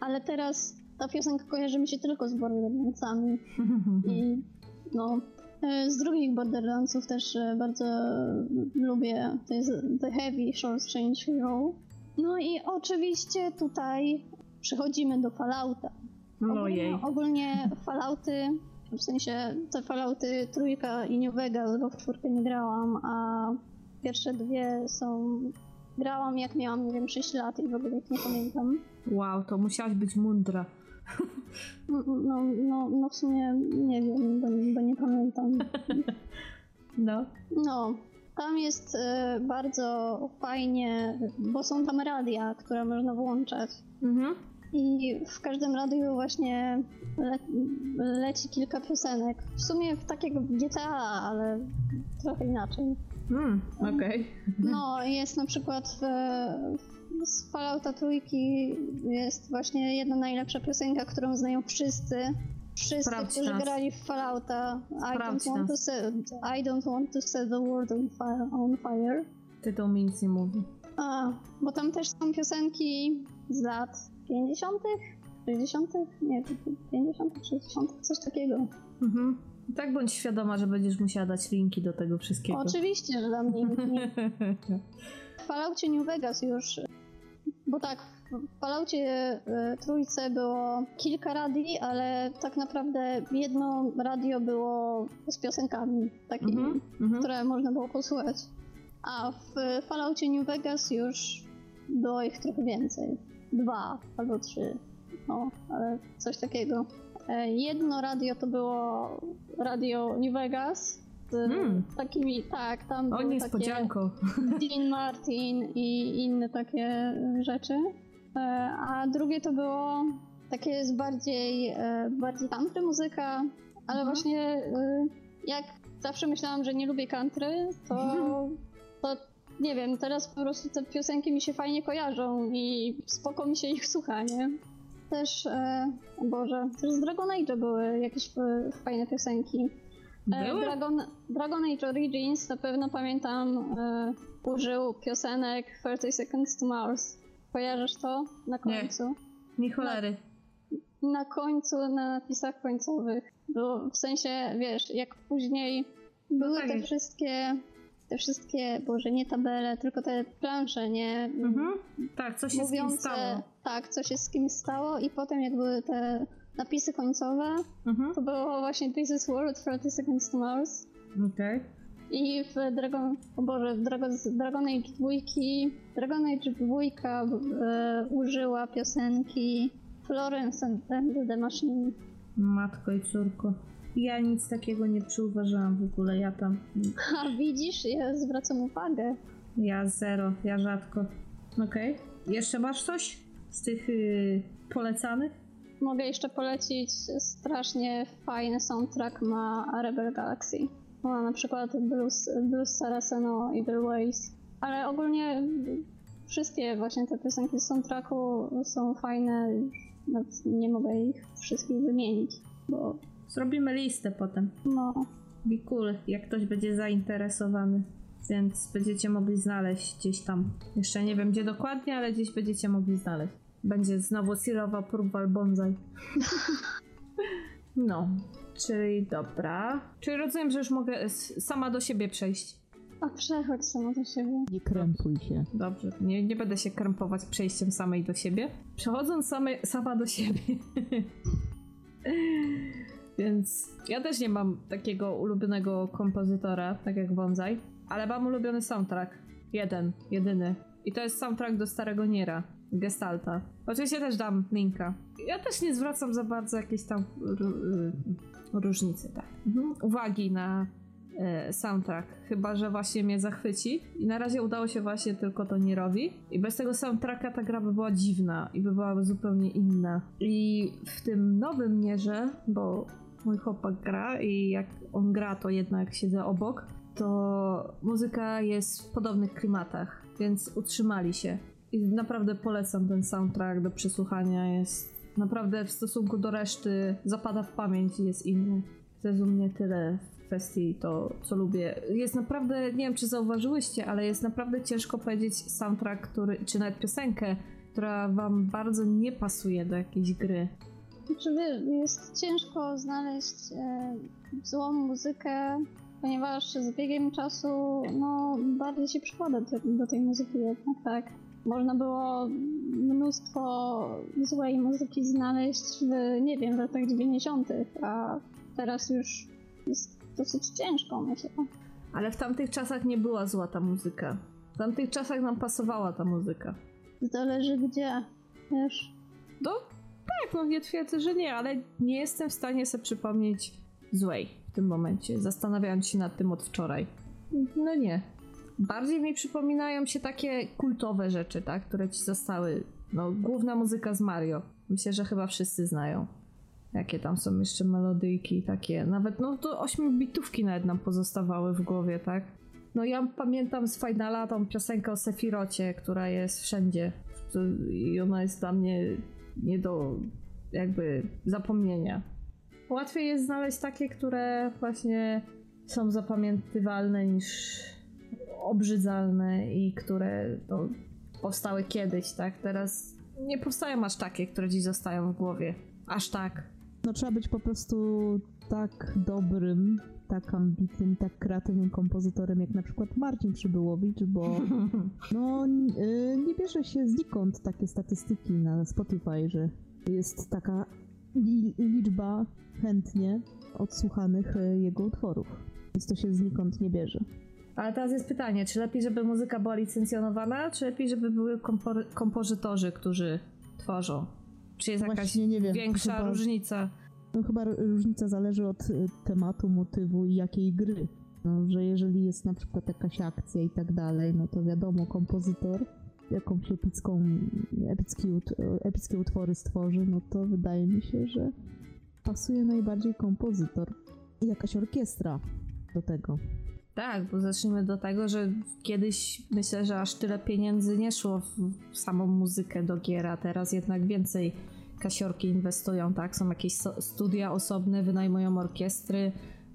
ale teraz ta piosenka kojarzy mi się tylko z Borderlandsami i no e, z drugich Borderlandsów też bardzo lubię, to jest The Heavy Short Strange Hero. No i oczywiście tutaj przechodzimy do Fallouta. No jej. Ogólnie, ogólnie Fallouty, w sensie te Fallouty trójka i New Vegas, bo w czwórkę nie grałam, a pierwsze dwie są... Grałam jak miałam, nie wiem, 6 lat i w ogóle nie pamiętam. Wow, to musiałaś być mądra. No, no, no, no w sumie nie wiem, bo, bo nie pamiętam. No. No, tam jest e, bardzo fajnie, bo są tam radia, które można włączać. Mhm. I w każdym radiu właśnie le leci kilka piosenek. W sumie w takiego GTA, ale trochę inaczej. Mm, okej. No, jest na przykład w, w, z Fallouta trójki jest właśnie jedna najlepsza piosenka, którą znają wszyscy. Wszyscy, Sprawdź którzy grali w Fallouta. I don't, want to set, I don't want to set the world on fire. On fire. Tytuł mi nic nie mówi. A, bo tam też są piosenki z lat 50., 60., nie, 50., 60., coś takiego. Mhm. Tak bądź świadoma, że będziesz musiała dać linki do tego wszystkiego. Oczywiście, że dla mnie nie. W Falloutie New Vegas już, bo tak, w Falloutie e, trójce było kilka radii, ale tak naprawdę jedno radio było z piosenkami takimi, Mhm, mhm. które można było posłuchać. A w Falloutie New Vegas już było ich trochę więcej. Dwa albo trzy. No, ale coś takiego. E, Jedno radio to było radio New Vegas. Z Mm. takimi, tak, tam O, były niespodzianko. Dean Martin i inne takie rzeczy. E, A drugie to było takie z bardziej, e, bardziej country muzyka, ale Mhm. właśnie e, jak zawsze myślałam, że nie lubię country, to, Mhm. to nie wiem, teraz po prostu te piosenki mi się fajnie kojarzą i spoko mi się ich słucha, nie? Też, e, Boże, też z Dragon Age były jakieś fajne piosenki. Były? Dragon, Dragon Age Origins na pewno pamiętam e, użył piosenek 30 Seconds to Mars. Kojarzysz to na końcu? Nie cholery. Na końcu, na napisach końcowych. Bo w sensie, wiesz, jak później były tak te wszystkie, te wszystkie, boże, nie tabele, tylko te plansze, nie? Mhm. Tak, co się z kim Mówiące, stało. tak, co się z kim stało i potem jak były te napisy końcowe, Mhm. to było właśnie This is World 30 Seconds to Mars. Okej. I w Dragon, o Boże, w Dragon, Dragon Age 2, Dragon Age 2 e, użyła piosenki Florence and the Machine. Matko i córko. Ja nic takiego nie przyuważyłam w ogóle. Ja tam. A widzisz, ja zwracam uwagę. Ja zero. Ja rzadko. Okej. Jeszcze masz coś z tych yy, polecanych? Mogę jeszcze polecić, strasznie fajny soundtrack ma Rebel Galaxy. Ma na przykład Blues, Blues Saraceno i The Ways. Ale ogólnie wszystkie właśnie te piosenki z soundtracku są fajne. Nawet nie mogę ich wszystkich wymienić, bo Zrobimy listę potem. no, Be cool, jak ktoś będzie zainteresowany. Więc będziecie mogli znaleźć gdzieś tam. Jeszcze nie wiem gdzie dokładnie, ale gdzieś będziecie mogli znaleźć. Będzie znowu Sirowa Purwal Bonsai. No, czyli dobra. Czyli rozumiem, że już mogę sama do siebie przejść. a przechodź samo do siebie. Nie krępuj się. Dobrze, nie, nie będę się krępować przejściem samej do siebie. Przechodząc same, sama do siebie. Więc ja też nie mam takiego ulubionego kompozytora, tak jak Bonsai, ale mam ulubiony soundtrack. Jeden, jedyny. I to jest soundtrack do Starego Niera, Gestalta. Oczywiście też dam linka. Ja też nie zwracam za bardzo jakiejś tam y, różnicy, tak. Mhm. Uwagi na e, soundtrack, chyba że właśnie mnie zachwyci. I na razie udało się właśnie tylko to Nierowi. I bez tego soundtracka ta gra by była dziwna i by była zupełnie inna. I w tym nowym Nierze, bo mój chłopak gra i jak on gra, to jednak siedzę obok, to muzyka jest w podobnych klimatach, więc utrzymali się. I naprawdę polecam ten soundtrack do przesłuchania. Jest naprawdę w stosunku do reszty zapada w pamięć i jest inny. To jest u mnie tyle w kwestii to, co lubię. Jest naprawdę, nie wiem czy zauważyłyście, ale jest naprawdę ciężko powiedzieć soundtrack, który, czy nawet piosenkę, która wam bardzo nie pasuje do jakiejś gry. Znaczy, jest ciężko znaleźć e, złą muzykę, ponieważ z biegiem czasu no, bardziej się przykłada do, do tej muzyki jednak, tak. Można było mnóstwo złej muzyki znaleźć w, nie wiem, w latach 90., a teraz już jest dosyć ciężko, myślę. Ale w tamtych czasach nie była zła ta muzyka. W tamtych czasach nam pasowała ta muzyka. Zależy gdzie, wiesz. No tak, no nie twierdzę, że nie, ale nie jestem w stanie sobie przypomnieć złej w tym momencie, zastanawiając się nad tym od wczoraj. No nie. Bardziej mi przypominają się takie kultowe rzeczy, tak, które ci zostały. No, główna muzyka z Mario. Myślę, że chyba wszyscy znają. Jakie tam są jeszcze melodyjki takie. Nawet, no to 8 bitówki nawet nam pozostawały w głowie, tak? No ja pamiętam z Finala tą piosenkę o Sefirocie, która jest wszędzie. I ona jest dla mnie nie do jakby zapomnienia. Łatwiej jest znaleźć takie, które właśnie są zapamiętywalne niż obrzydzalne i które no, powstały kiedyś, tak? Teraz nie powstają aż takie, które dziś zostają w głowie. Aż tak. No trzeba być po prostu tak dobrym, tak ambitnym, tak kreatywnym kompozytorem jak na przykład Marcin Przybyłowicz, bo no y, nie bierze się znikąd takie statystyki na Spotify, że jest taka li liczba chętnie odsłuchanych y, jego utworów. Więc to się znikąd nie bierze. Ale teraz jest pytanie, czy lepiej, żeby muzyka była licencjonowana, czy lepiej, żeby były kompo- kompozytorzy, którzy tworzą? Czy jest jakaś nie wiem. większa Chyba- różnica? No chyba różnica zależy od y, tematu, motywu i jakiej gry. No, że jeżeli jest na przykład jakaś akcja i tak dalej, no to wiadomo, kompozytor jakąś epicką, epicki, ut- epickie utwory stworzy, no to wydaje mi się, że pasuje najbardziej kompozytor i jakaś orkiestra do tego. Tak, bo zacznijmy do tego, że kiedyś myślę, że aż tyle pieniędzy nie szło w samą muzykę do gier, a teraz jednak więcej kasiorki inwestują, tak? Są jakieś studia osobne, wynajmują orkiestry,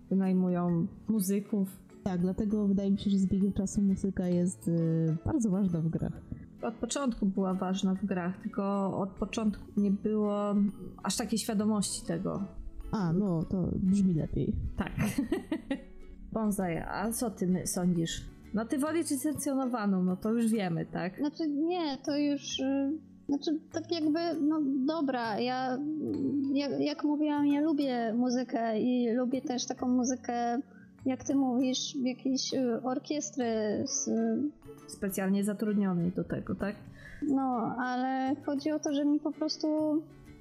wynajmują muzyków. Tak, dlatego wydaje mi się, że z biegiem czasu muzyka jest y, bardzo ważna w grach. Od początku była ważna w grach, tylko od początku nie było aż takiej świadomości tego. A, no to brzmi lepiej. Tak. Bonsai, a co ty sądzisz? No ty wolisz licencjonowaną, no to już wiemy, tak? Znaczy nie, to już. y, Znaczy, tak jakby, no dobra, ja jak, jak mówiłam, ja lubię muzykę i lubię też taką muzykę, jak ty mówisz, jakiejś y, orkiestry z, Specjalnie zatrudnionej do tego, tak? No, ale chodzi o to, że mi po prostu,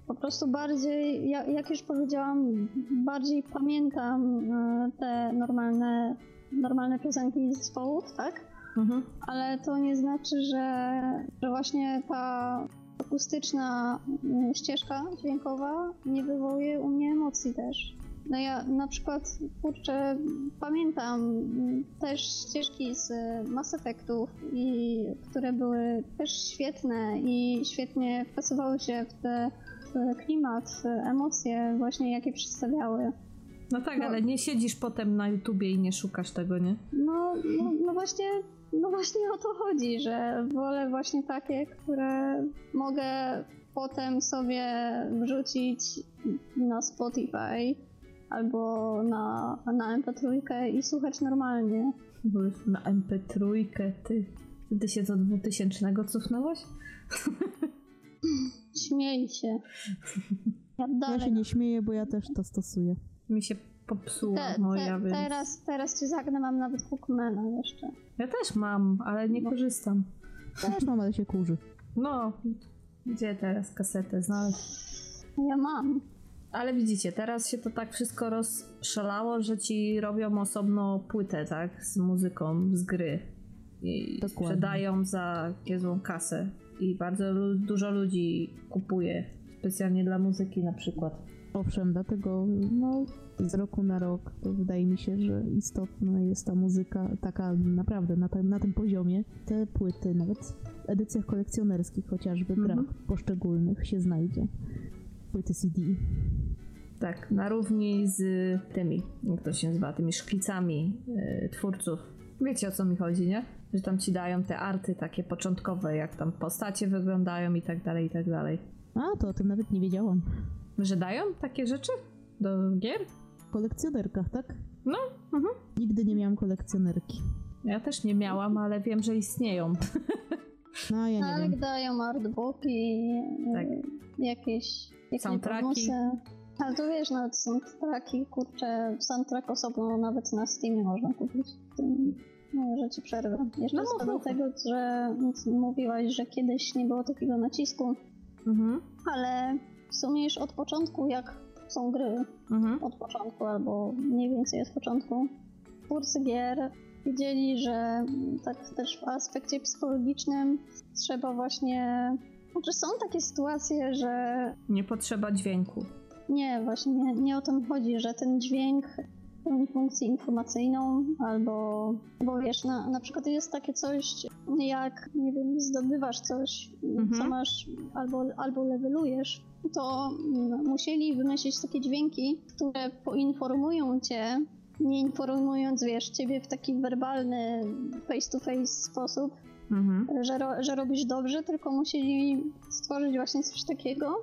po prostu bardziej, ja, jak już powiedziałam, bardziej pamiętam e, te normalne, normalne piosenki zespołów, tak? Mhm. Ale to nie znaczy, że, że właśnie ta akustyczna mm, ścieżka dźwiękowa nie wywołuje u mnie emocji też. No ja na przykład, kurczę, pamiętam mm, też ścieżki z Mass Effectów, i, które były też świetne i świetnie wpasowały się w, te, klimat, w emocje właśnie jakie przedstawiały. No tak, No. ale nie siedzisz potem na YouTubie i nie szukasz tego, nie? No, no, no właśnie, no właśnie o to chodzi, że wolę właśnie takie, które mogę potem sobie wrzucić na Spotify albo na, na MP3 i słuchać normalnie. Bo już na MP3 ty. Ty się do 2000 cofnąłeś? Śmiej się. Ja Ja się nie śmieję, bo ja też to stosuję. Mi się popsuła Te, moja, te, więc... teraz, teraz cię zagnę, mam nawet Hookmana jeszcze. Ja też mam, ale nie No. korzystam. Też mam, ale się kurzy. No, gdzie teraz kasetę znaleźć? Ja mam. Ale widzicie, teraz się to tak wszystko rozszalało, że ci robią osobno płytę, tak? Z muzyką, z gry. I Dokładnie. sprzedają za niezłą kasę. I bardzo lu- dużo ludzi kupuje. Specjalnie dla muzyki na przykład. Owszem, dlatego no, z roku na rok to wydaje mi się, że istotna jest ta muzyka taka naprawdę na, te, na tym poziomie. Te płyty, nawet w edycjach kolekcjonerskich chociażby, Mhm. poszczególnych się znajdzie. Płyty CD. Tak, na równi z tymi, jak to się nazywa, tymi szkicami y, twórców. Wiecie o co mi chodzi, nie? Że tam ci dają te arty takie początkowe, jak tam postacie wyglądają i tak dalej, i tak dalej. A, to o tym nawet nie wiedziałam. Że dają takie rzeczy do gier? W kolekcjonerkach, tak? No, mhm. Nigdy nie miałam kolekcjonerki. Ja też nie miałam, ale wiem, że istnieją. No, ja nie Ale wiem. dają artbooki, Tak. jakieś, jakieś Soundtracki. Ale to wiesz, nawet soundtracki, kurczę, soundtrack osobno nawet na Steamie można kupić. Tym- No, że ci przerwę. Jeszcze No, mów, do tego, że mówiłaś, że kiedyś nie było takiego nacisku, Mhm. ale w sumie już od początku, jak są gry, Mhm. od początku albo mniej więcej od początku, twórcy gier wiedzieli, że tak też w aspekcie psychologicznym trzeba właśnie... Znaczy są takie sytuacje, że Nie potrzeba dźwięku. nie, właśnie nie, nie o to mi chodzi, że ten dźwięk pełni funkcję informacyjną, albo, bo wiesz, na, na przykład jest takie coś, jak, nie wiem, zdobywasz coś, Mhm. co masz, albo, albo levelujesz, to musieli wymyślić takie dźwięki, które poinformują cię, nie informując, wiesz, ciebie w taki werbalny, face-to-face sposób, Mhm. że, ro, że robisz dobrze, tylko musieli stworzyć właśnie coś takiego,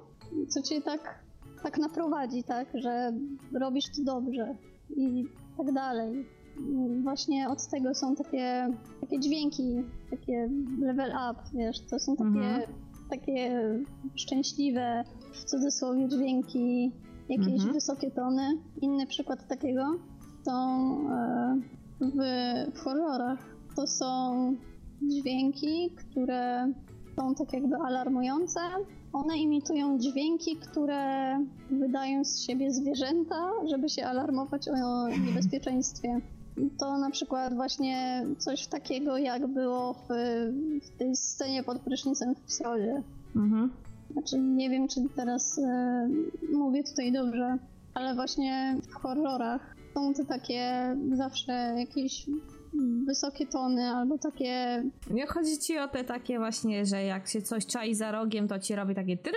co cię tak, tak naprowadzi, tak, że robisz to dobrze i tak dalej. Właśnie od tego są takie, takie dźwięki, takie level up, wiesz, to są takie, Mhm. takie szczęśliwe, w cudzysłowie, dźwięki, jakieś Mhm. wysokie tony. Inny przykład takiego są e, w, w horrorach. To są dźwięki, które są tak jakby alarmujące. One imitują dźwięki, które wydają z siebie zwierzęta, żeby się alarmować o niebezpieczeństwie. To na przykład właśnie coś takiego, jak było w, w tej scenie pod prysznicem w Psrodzie. Mhm. Znaczy, nie wiem, czy teraz e, mówię tutaj dobrze, ale właśnie w horrorach są te takie zawsze jakieś wysokie tony albo takie. Nie chodzi ci o te takie właśnie, że jak się coś czai za rogiem, to ci robi takie try.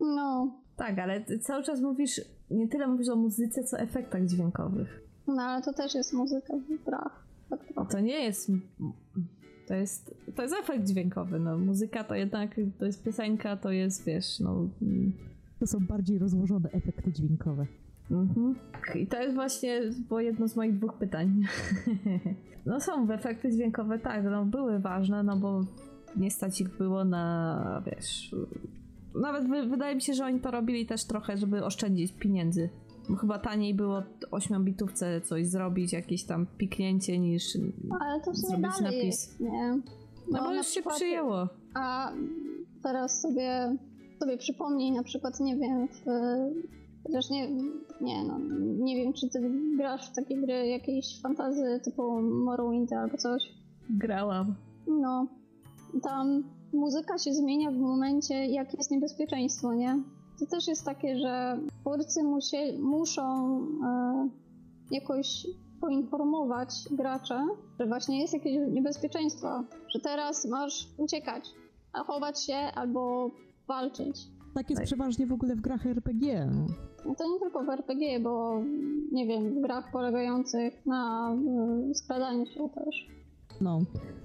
No, Tak, ale ty cały czas mówisz, nie tyle mówisz o muzyce, co efektach dźwiękowych. no ale to też jest muzyka w grach. Tak, O, to nie jest. To jest, to jest efekt dźwiękowy. No. Muzyka to jednak to jest piosenka, to jest wiesz, no. mm, To są bardziej rozłożone efekty dźwiękowe. Mhm. I to jest właśnie było jedno z moich dwóch pytań. no są efekty dźwiękowe, tak, no były ważne, no bo nie stać ich było na, wiesz... Nawet wy, wydaje mi się, że oni to robili też trochę, żeby oszczędzić pieniędzy. Bo chyba taniej było 8-bitówce coś zrobić, jakieś tam piknięcie, niż Ale to w sumie Zrobić dalej napis. jest, nie? No bo na już się przykład- przyjęło. A teraz sobie, sobie przypomnij na przykład, nie wiem, w, chociaż nie, nie, no, nie wiem, czy ty grasz w takie gry jakieś fantazy typu Morrowind albo coś. Grałam. No, tam muzyka się zmienia w momencie, jak jest niebezpieczeństwo, nie? To też jest takie, że twórcy musie, muszą e, jakoś poinformować gracze, że właśnie jest jakieś niebezpieczeństwo, że teraz masz uciekać, a chować się albo walczyć. Tak jest Tak. przeważnie w ogóle w grach RPG. To nie tylko w RPG, bo nie wiem, w grach polegających na e, skradaniu się też. No,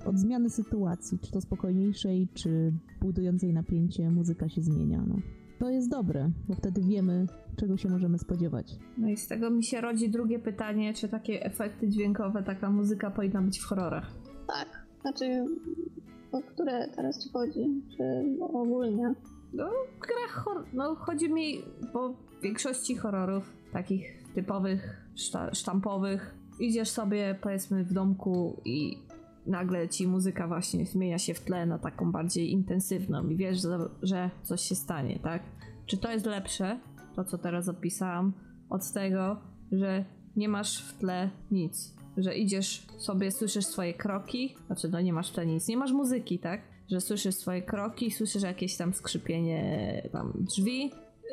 od zmiany sytuacji, czy to spokojniejszej, czy budującej napięcie, muzyka się zmienia. No. To jest dobre, bo wtedy wiemy, czego się możemy spodziewać. No i z tego mi się rodzi drugie pytanie, czy takie efekty dźwiękowe, taka muzyka powinna być w horrorach? Tak, znaczy, o które teraz ci chodzi, czy ogólnie? No, grach hor- no chodzi mi po większości horrorów, takich typowych, szta- sztampowych. Idziesz sobie powiedzmy w domku i nagle ci muzyka właśnie zmienia się w tle na taką bardziej intensywną i wiesz, że coś się stanie, tak? Czy to jest lepsze to co teraz opisałam, od tego, że nie masz w tle nic. Że idziesz sobie, słyszysz swoje kroki, znaczy no nie masz w tle nic, nie masz muzyki, tak? Że słyszysz swoje kroki, słyszysz jakieś tam skrzypienie tam drzwi,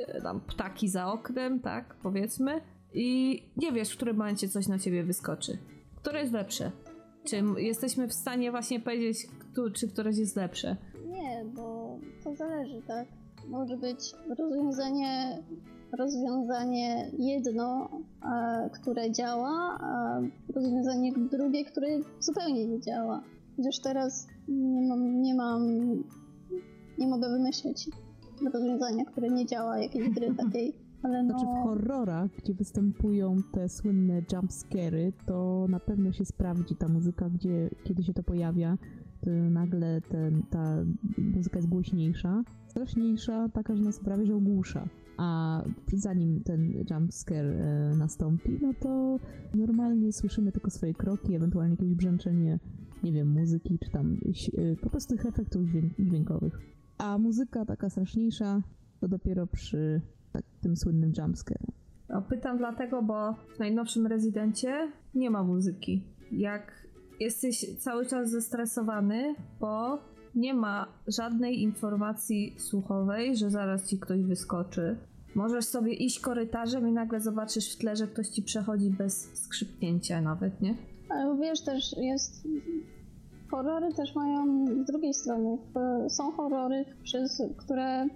e, tam ptaki za oknem, tak, powiedzmy. I nie wiesz, w którym momencie coś na ciebie wyskoczy. Które jest lepsze? Czy jesteśmy w stanie właśnie powiedzieć, któ- czy któreś jest lepsze? Nie, bo to zależy, tak? Może być rozwiązanie, rozwiązanie jedno, e, które działa, a rozwiązanie drugie, które zupełnie nie działa. Chociaż teraz nie mam, nie mam, nie mogę wymyślić rozwiązania, które nie działa, jakiejś gry takiej, ale no... Znaczy w horrorach, gdzie występują te słynne jumpscary, to na pewno się sprawdzi ta muzyka, gdzie kiedy się to pojawia, to nagle ten, ta muzyka jest głośniejsza, straszniejsza, taka, że nas prawie że ogłusza. A zanim ten jumpscare e, nastąpi, no to normalnie słyszymy tylko swoje kroki, ewentualnie jakieś brzęczenie, nie wiem, muzyki, czy tam e, po prostu tych efektów dźwięk- dźwiękowych. A muzyka taka straszniejsza to dopiero przy tak, tym słynnym jumpscare. No, pytam dlatego, bo w najnowszym rezydencie nie ma muzyki. Jak jesteś cały czas zestresowany, bo nie ma żadnej informacji słuchowej, że zaraz ci ktoś wyskoczy. Możesz sobie iść korytarzem i nagle zobaczysz w tle, że ktoś ci przechodzi bez skrzypnięcia nawet, nie? Ale wiesz, też jest. Horrory też mają z drugiej strony. e, Są horrory, przez które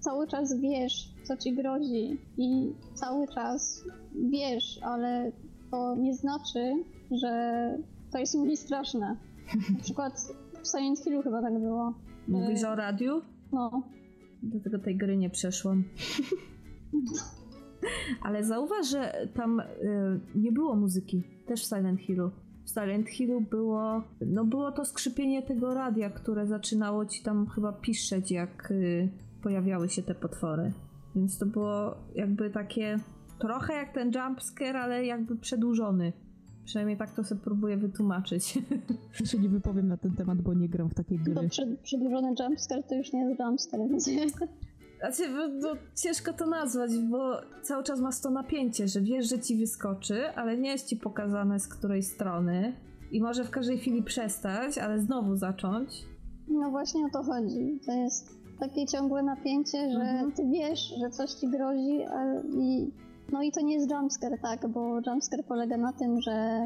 cały czas wiesz, co ci grozi, i cały czas wiesz, ale to nie znaczy, że to jest mniej straszne. Na przykład w Silent Hillu chyba tak było. Mówisz E. o radiu? No, Dlatego tej gry nie przeszłam. Ale zauważ, że tam y, nie było muzyki. Też w Silent Hillu. W Silent Hillu było, no było to skrzypienie tego radia, które zaczynało ci tam chyba piszczeć, jak y, pojawiały się te potwory. Więc to było jakby takie trochę jak ten jumpscare, ale jakby przedłużony. Przynajmniej tak to sobie próbuję wytłumaczyć. Ja się nie wypowiem na ten temat, bo nie gram w takie to gry. przed, przedłużony jumpscare to już nie jest jumpscare, więc Znaczy, no, ciężko to nazwać, bo cały czas masz to napięcie, że wiesz, że ci wyskoczy, ale nie jest ci pokazane z której strony i może w każdej chwili przestać, ale znowu zacząć. No właśnie o to chodzi. To jest takie ciągłe napięcie, że Mhm. ty wiesz, że coś ci grozi a, i no i to nie jest jumpscare, tak, bo jumpscare polega na tym, że,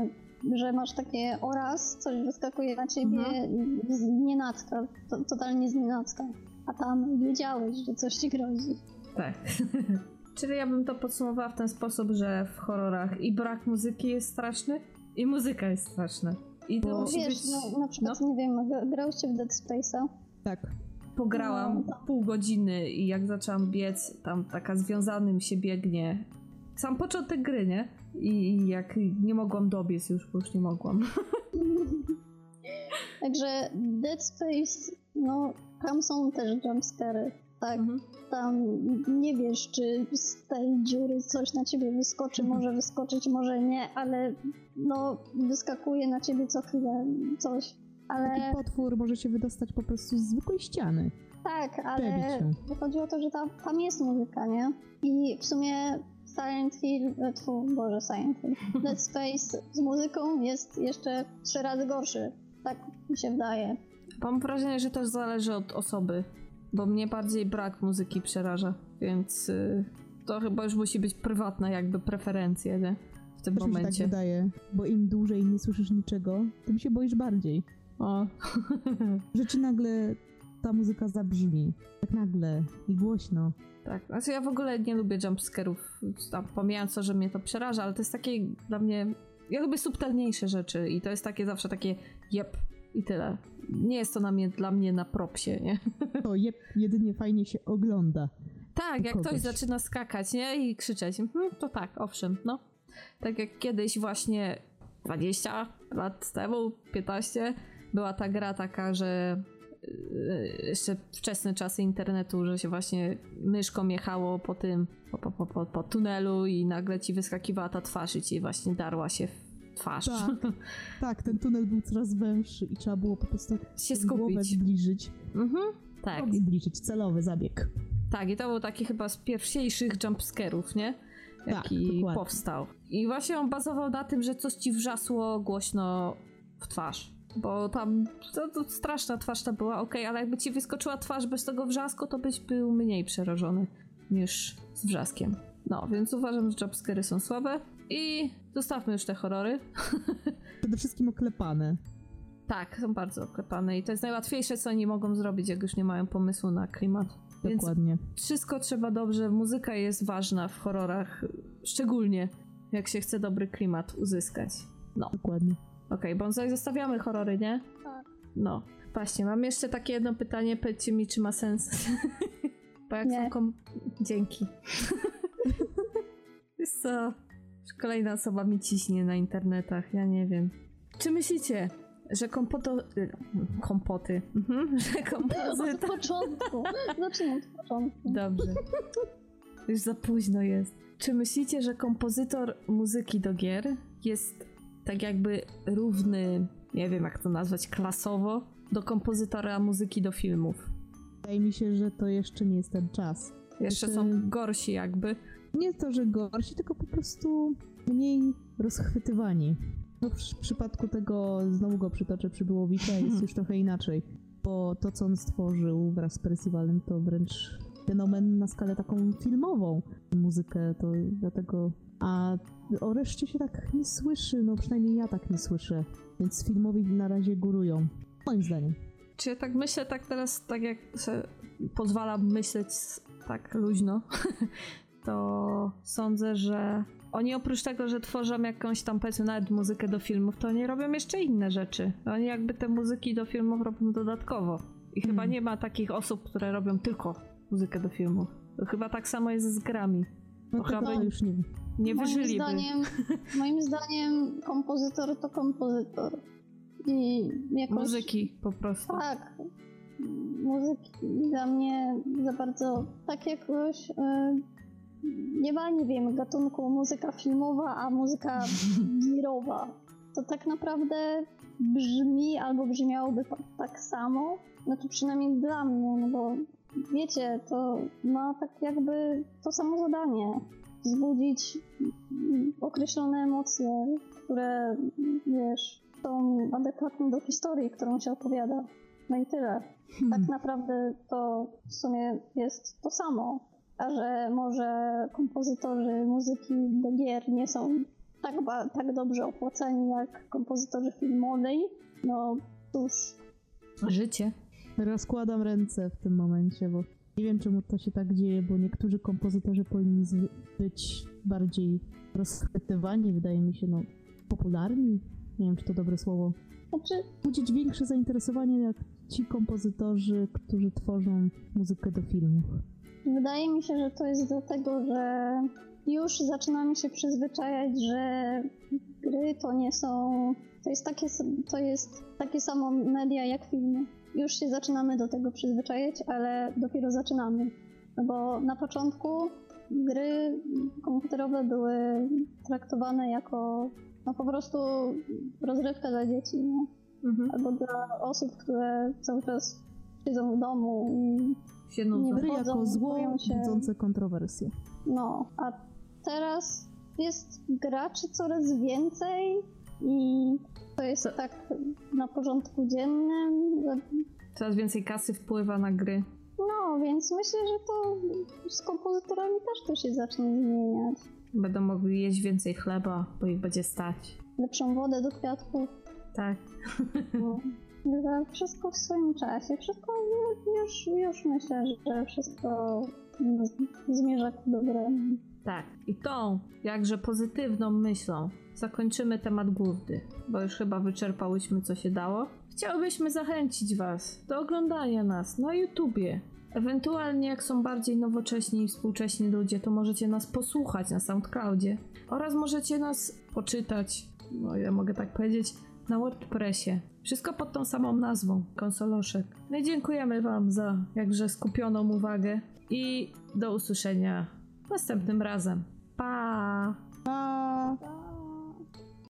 że masz takie oraz, coś wyskakuje na ciebie Mhm. z nienacka, to, totalnie z nienacka. A tam wiedziałeś, że coś ci grozi. Tak. Czyli ja bym to podsumowała w ten sposób, że w horrorach i brak muzyki jest straszny, i muzyka jest straszna. I to Bo- musi Wiesz, być... no, na przykład, nie wiem, gra- grałeś w Dead Space'a? Tak. Pograłam No. pół godziny i jak zaczęłam biec, tam taka związanym się biegnie. Sam początek gry, nie? I jak nie mogłam dobiec już, bo już nie mogłam. Także Dead Space, no tam są też jumpscary, tak. Mhm. Tam nie wiesz, czy z tej dziury coś na ciebie wyskoczy, może wyskoczyć, może nie, ale no wyskakuje na ciebie co chwilę coś. Ale Taki potwór może się wydostać po prostu z zwykłej ściany. tak, ale chodzi o to, że tam, tam jest muzyka, nie? I w sumie Silent Hill, e, tfu, Boże, Silent Hill, Dead Space z muzyką jest jeszcze trzy razy gorszy. Tak mi się wydaje. Mam wrażenie, że też zależy od osoby, bo mnie bardziej brak muzyki przeraża, więc y, to chyba już musi być prywatna jakby preferencja, nie? W tym Też mi się tak momencie. wydaje, bo im dłużej nie słyszysz niczego, tym się boisz bardziej. o. Że ci nagle ta muzyka zabrzmi. Tak nagle i głośno. tak, znaczy ja w ogóle nie lubię jumpscarów, pomijając to, że mnie to przeraża, ale to jest takie dla mnie... Ja lubię subtelniejsze rzeczy i to jest takie zawsze takie jep i tyle. Nie jest to na mnie, dla mnie na propsie, nie? To je, jedynie fajnie się ogląda. Tak, jak kogoś. ktoś zaczyna skakać, nie? I krzyczeć, mhm, to tak, owszem, no. Tak jak kiedyś właśnie 20 lat temu, 15, była ta gra taka, że yy, jeszcze wczesne czasy internetu, że się właśnie myszką jechało po tym, po, po, po, po, tunelu i nagle ci wyskakiwała ta twarz i ci właśnie darła się twarz. Tak. Tak, ten tunel był coraz węższy i trzeba było po prostu się głowę zbliżyć. Mhm, tak. Zbliżyć, celowy zabieg. Tak, i to był taki chyba z pierwszych jumpscarów, nie? Jaki Tak, powstał. I właśnie on bazował na tym, że coś ci wrzasło głośno w twarz. Bo tam to, to straszna twarz ta była, okej, ale jakby ci wyskoczyła twarz bez tego wrzasku, to byś był mniej przerażony niż z wrzaskiem. No, więc uważam, że jumpscary są słabe. I zostawmy już te horrory. Przede wszystkim oklepane. Tak, są bardzo oklepane i to jest najłatwiejsze, co oni mogą zrobić, jak już nie mają pomysłu na klimat. Więc Dokładnie. wszystko trzeba dobrze, muzyka jest ważna w horrorach, szczególnie jak się chce dobry klimat uzyskać. No, Dokładnie. okej, bonsai zostawiamy horrory, nie? Tak. No, właśnie, mam jeszcze takie jedno pytanie, powiedzcie mi, czy ma sens. Bo jak Nie. są kom... Dzięki. Wiesz co, kolejna osoba mi ciśnie na internetach, ja nie wiem. Czy myślicie, że kompoto... y, kompoty, mhm, że Od kompozytor... początku. Zacznijmy od początku. Dobrze. Już za późno jest. Czy myślicie, że kompozytor muzyki do gier jest tak jakby równy, nie wiem jak to nazwać, klasowo, do kompozytora muzyki do filmów? Wydaje mi się, że to jeszcze nie jest ten czas. Jeszcze są gorsi jakby. Nie to, że gorsi, tylko po prostu mniej rozchwytywani. No w przy- przypadku tego, znowu go przytoczę, przybyłowicza jest już trochę inaczej. Bo to, co on stworzył wraz z Percivalem, to wręcz fenomen na skalę taką filmową. Muzykę to dlatego... A o reszcie się tak nie słyszy, no przynajmniej ja tak nie słyszę. Więc filmowi na razie górują. Moim zdaniem. Czy ja tak myślę, tak teraz, tak jak se pozwalam myśleć tak luźno, to sądzę, że oni oprócz tego, że tworzą jakąś tam powiedzmy nawet muzykę do filmów, to oni robią jeszcze inne rzeczy. Oni jakby te muzyki do filmów robią dodatkowo. I chyba Mhm. nie ma takich osób, które robią tylko muzykę do filmów. Chyba tak samo jest z grami. No Chyba tego już nie. Nie Moim wyżyliby. zdaniem, moim zdaniem kompozytor to kompozytor. I jakoś... Muzyki po prostu. Tak. Muzyki dla mnie za bardzo tak jakoś. y, nie ma, nie wiem, gatunku muzyka filmowa, a muzyka girowa. To tak naprawdę brzmi albo brzmiałoby tak samo. Znaczy przynajmniej dla mnie, no bo wiecie, to ma tak jakby to samo zadanie. Wzbudzić określone emocje, które wiesz, są adekwatne do historii, którą się opowiada. No i tyle. Tak naprawdę to w sumie jest to samo. A że może kompozytorzy muzyki do gier nie są tak, tak dobrze opłacani jak kompozytorzy filmowej, no cóż, Życie. Rozkładam ręce w tym momencie, bo nie wiem czemu to się tak dzieje, bo niektórzy kompozytorzy powinni być bardziej rozchwytywani, wydaje mi się, no, popularni. Nie wiem, czy to dobre słowo. znaczy Budzić większe zainteresowanie jak ci kompozytorzy, którzy tworzą muzykę do filmów. Wydaje mi się, że to jest dlatego, że już zaczynamy się przyzwyczajać, że gry to nie są. To jest takie, to jest takie samo media jak filmy. Już się zaczynamy do tego przyzwyczajać, ale dopiero zaczynamy. No bo na początku gry komputerowe były traktowane jako no po prostu rozrywka dla dzieci, nie? Mhm. albo dla osób, które cały czas siedzą w domu i Się nudzą. Nie Gry Wychodzą, jako zło się. budzące kontrowersje. No, a teraz jest graczy coraz więcej i to jest tak na porządku dziennym. Coraz więcej kasy wpływa na gry. No, więc myślę, że to z kompozytorami też to się zacznie zmieniać. Będą mogli jeść więcej chleba, bo ich będzie stać. Lepszą wodę do kwiatków. Tak. No. Wszystko w swoim czasie. Wszystko już, już myślę, że wszystko zmierza ku dobremu. Tak. I tą, jakże pozytywną myślą, zakończymy temat główny, bo już chyba wyczerpałyśmy, co się dało. Chciałybyśmy zachęcić Was do oglądania nas na YouTubie. Ewentualnie, jak są bardziej nowocześni i współcześni ludzie, to możecie nas posłuchać na SoundCloudzie. Oraz możecie nas poczytać, no ja mogę tak powiedzieć, na WordPressie. Wszystko pod tą samą nazwą, konsoloszek. No i dziękujemy Wam za jakże skupioną uwagę i do usłyszenia następnym razem. Pa! pa.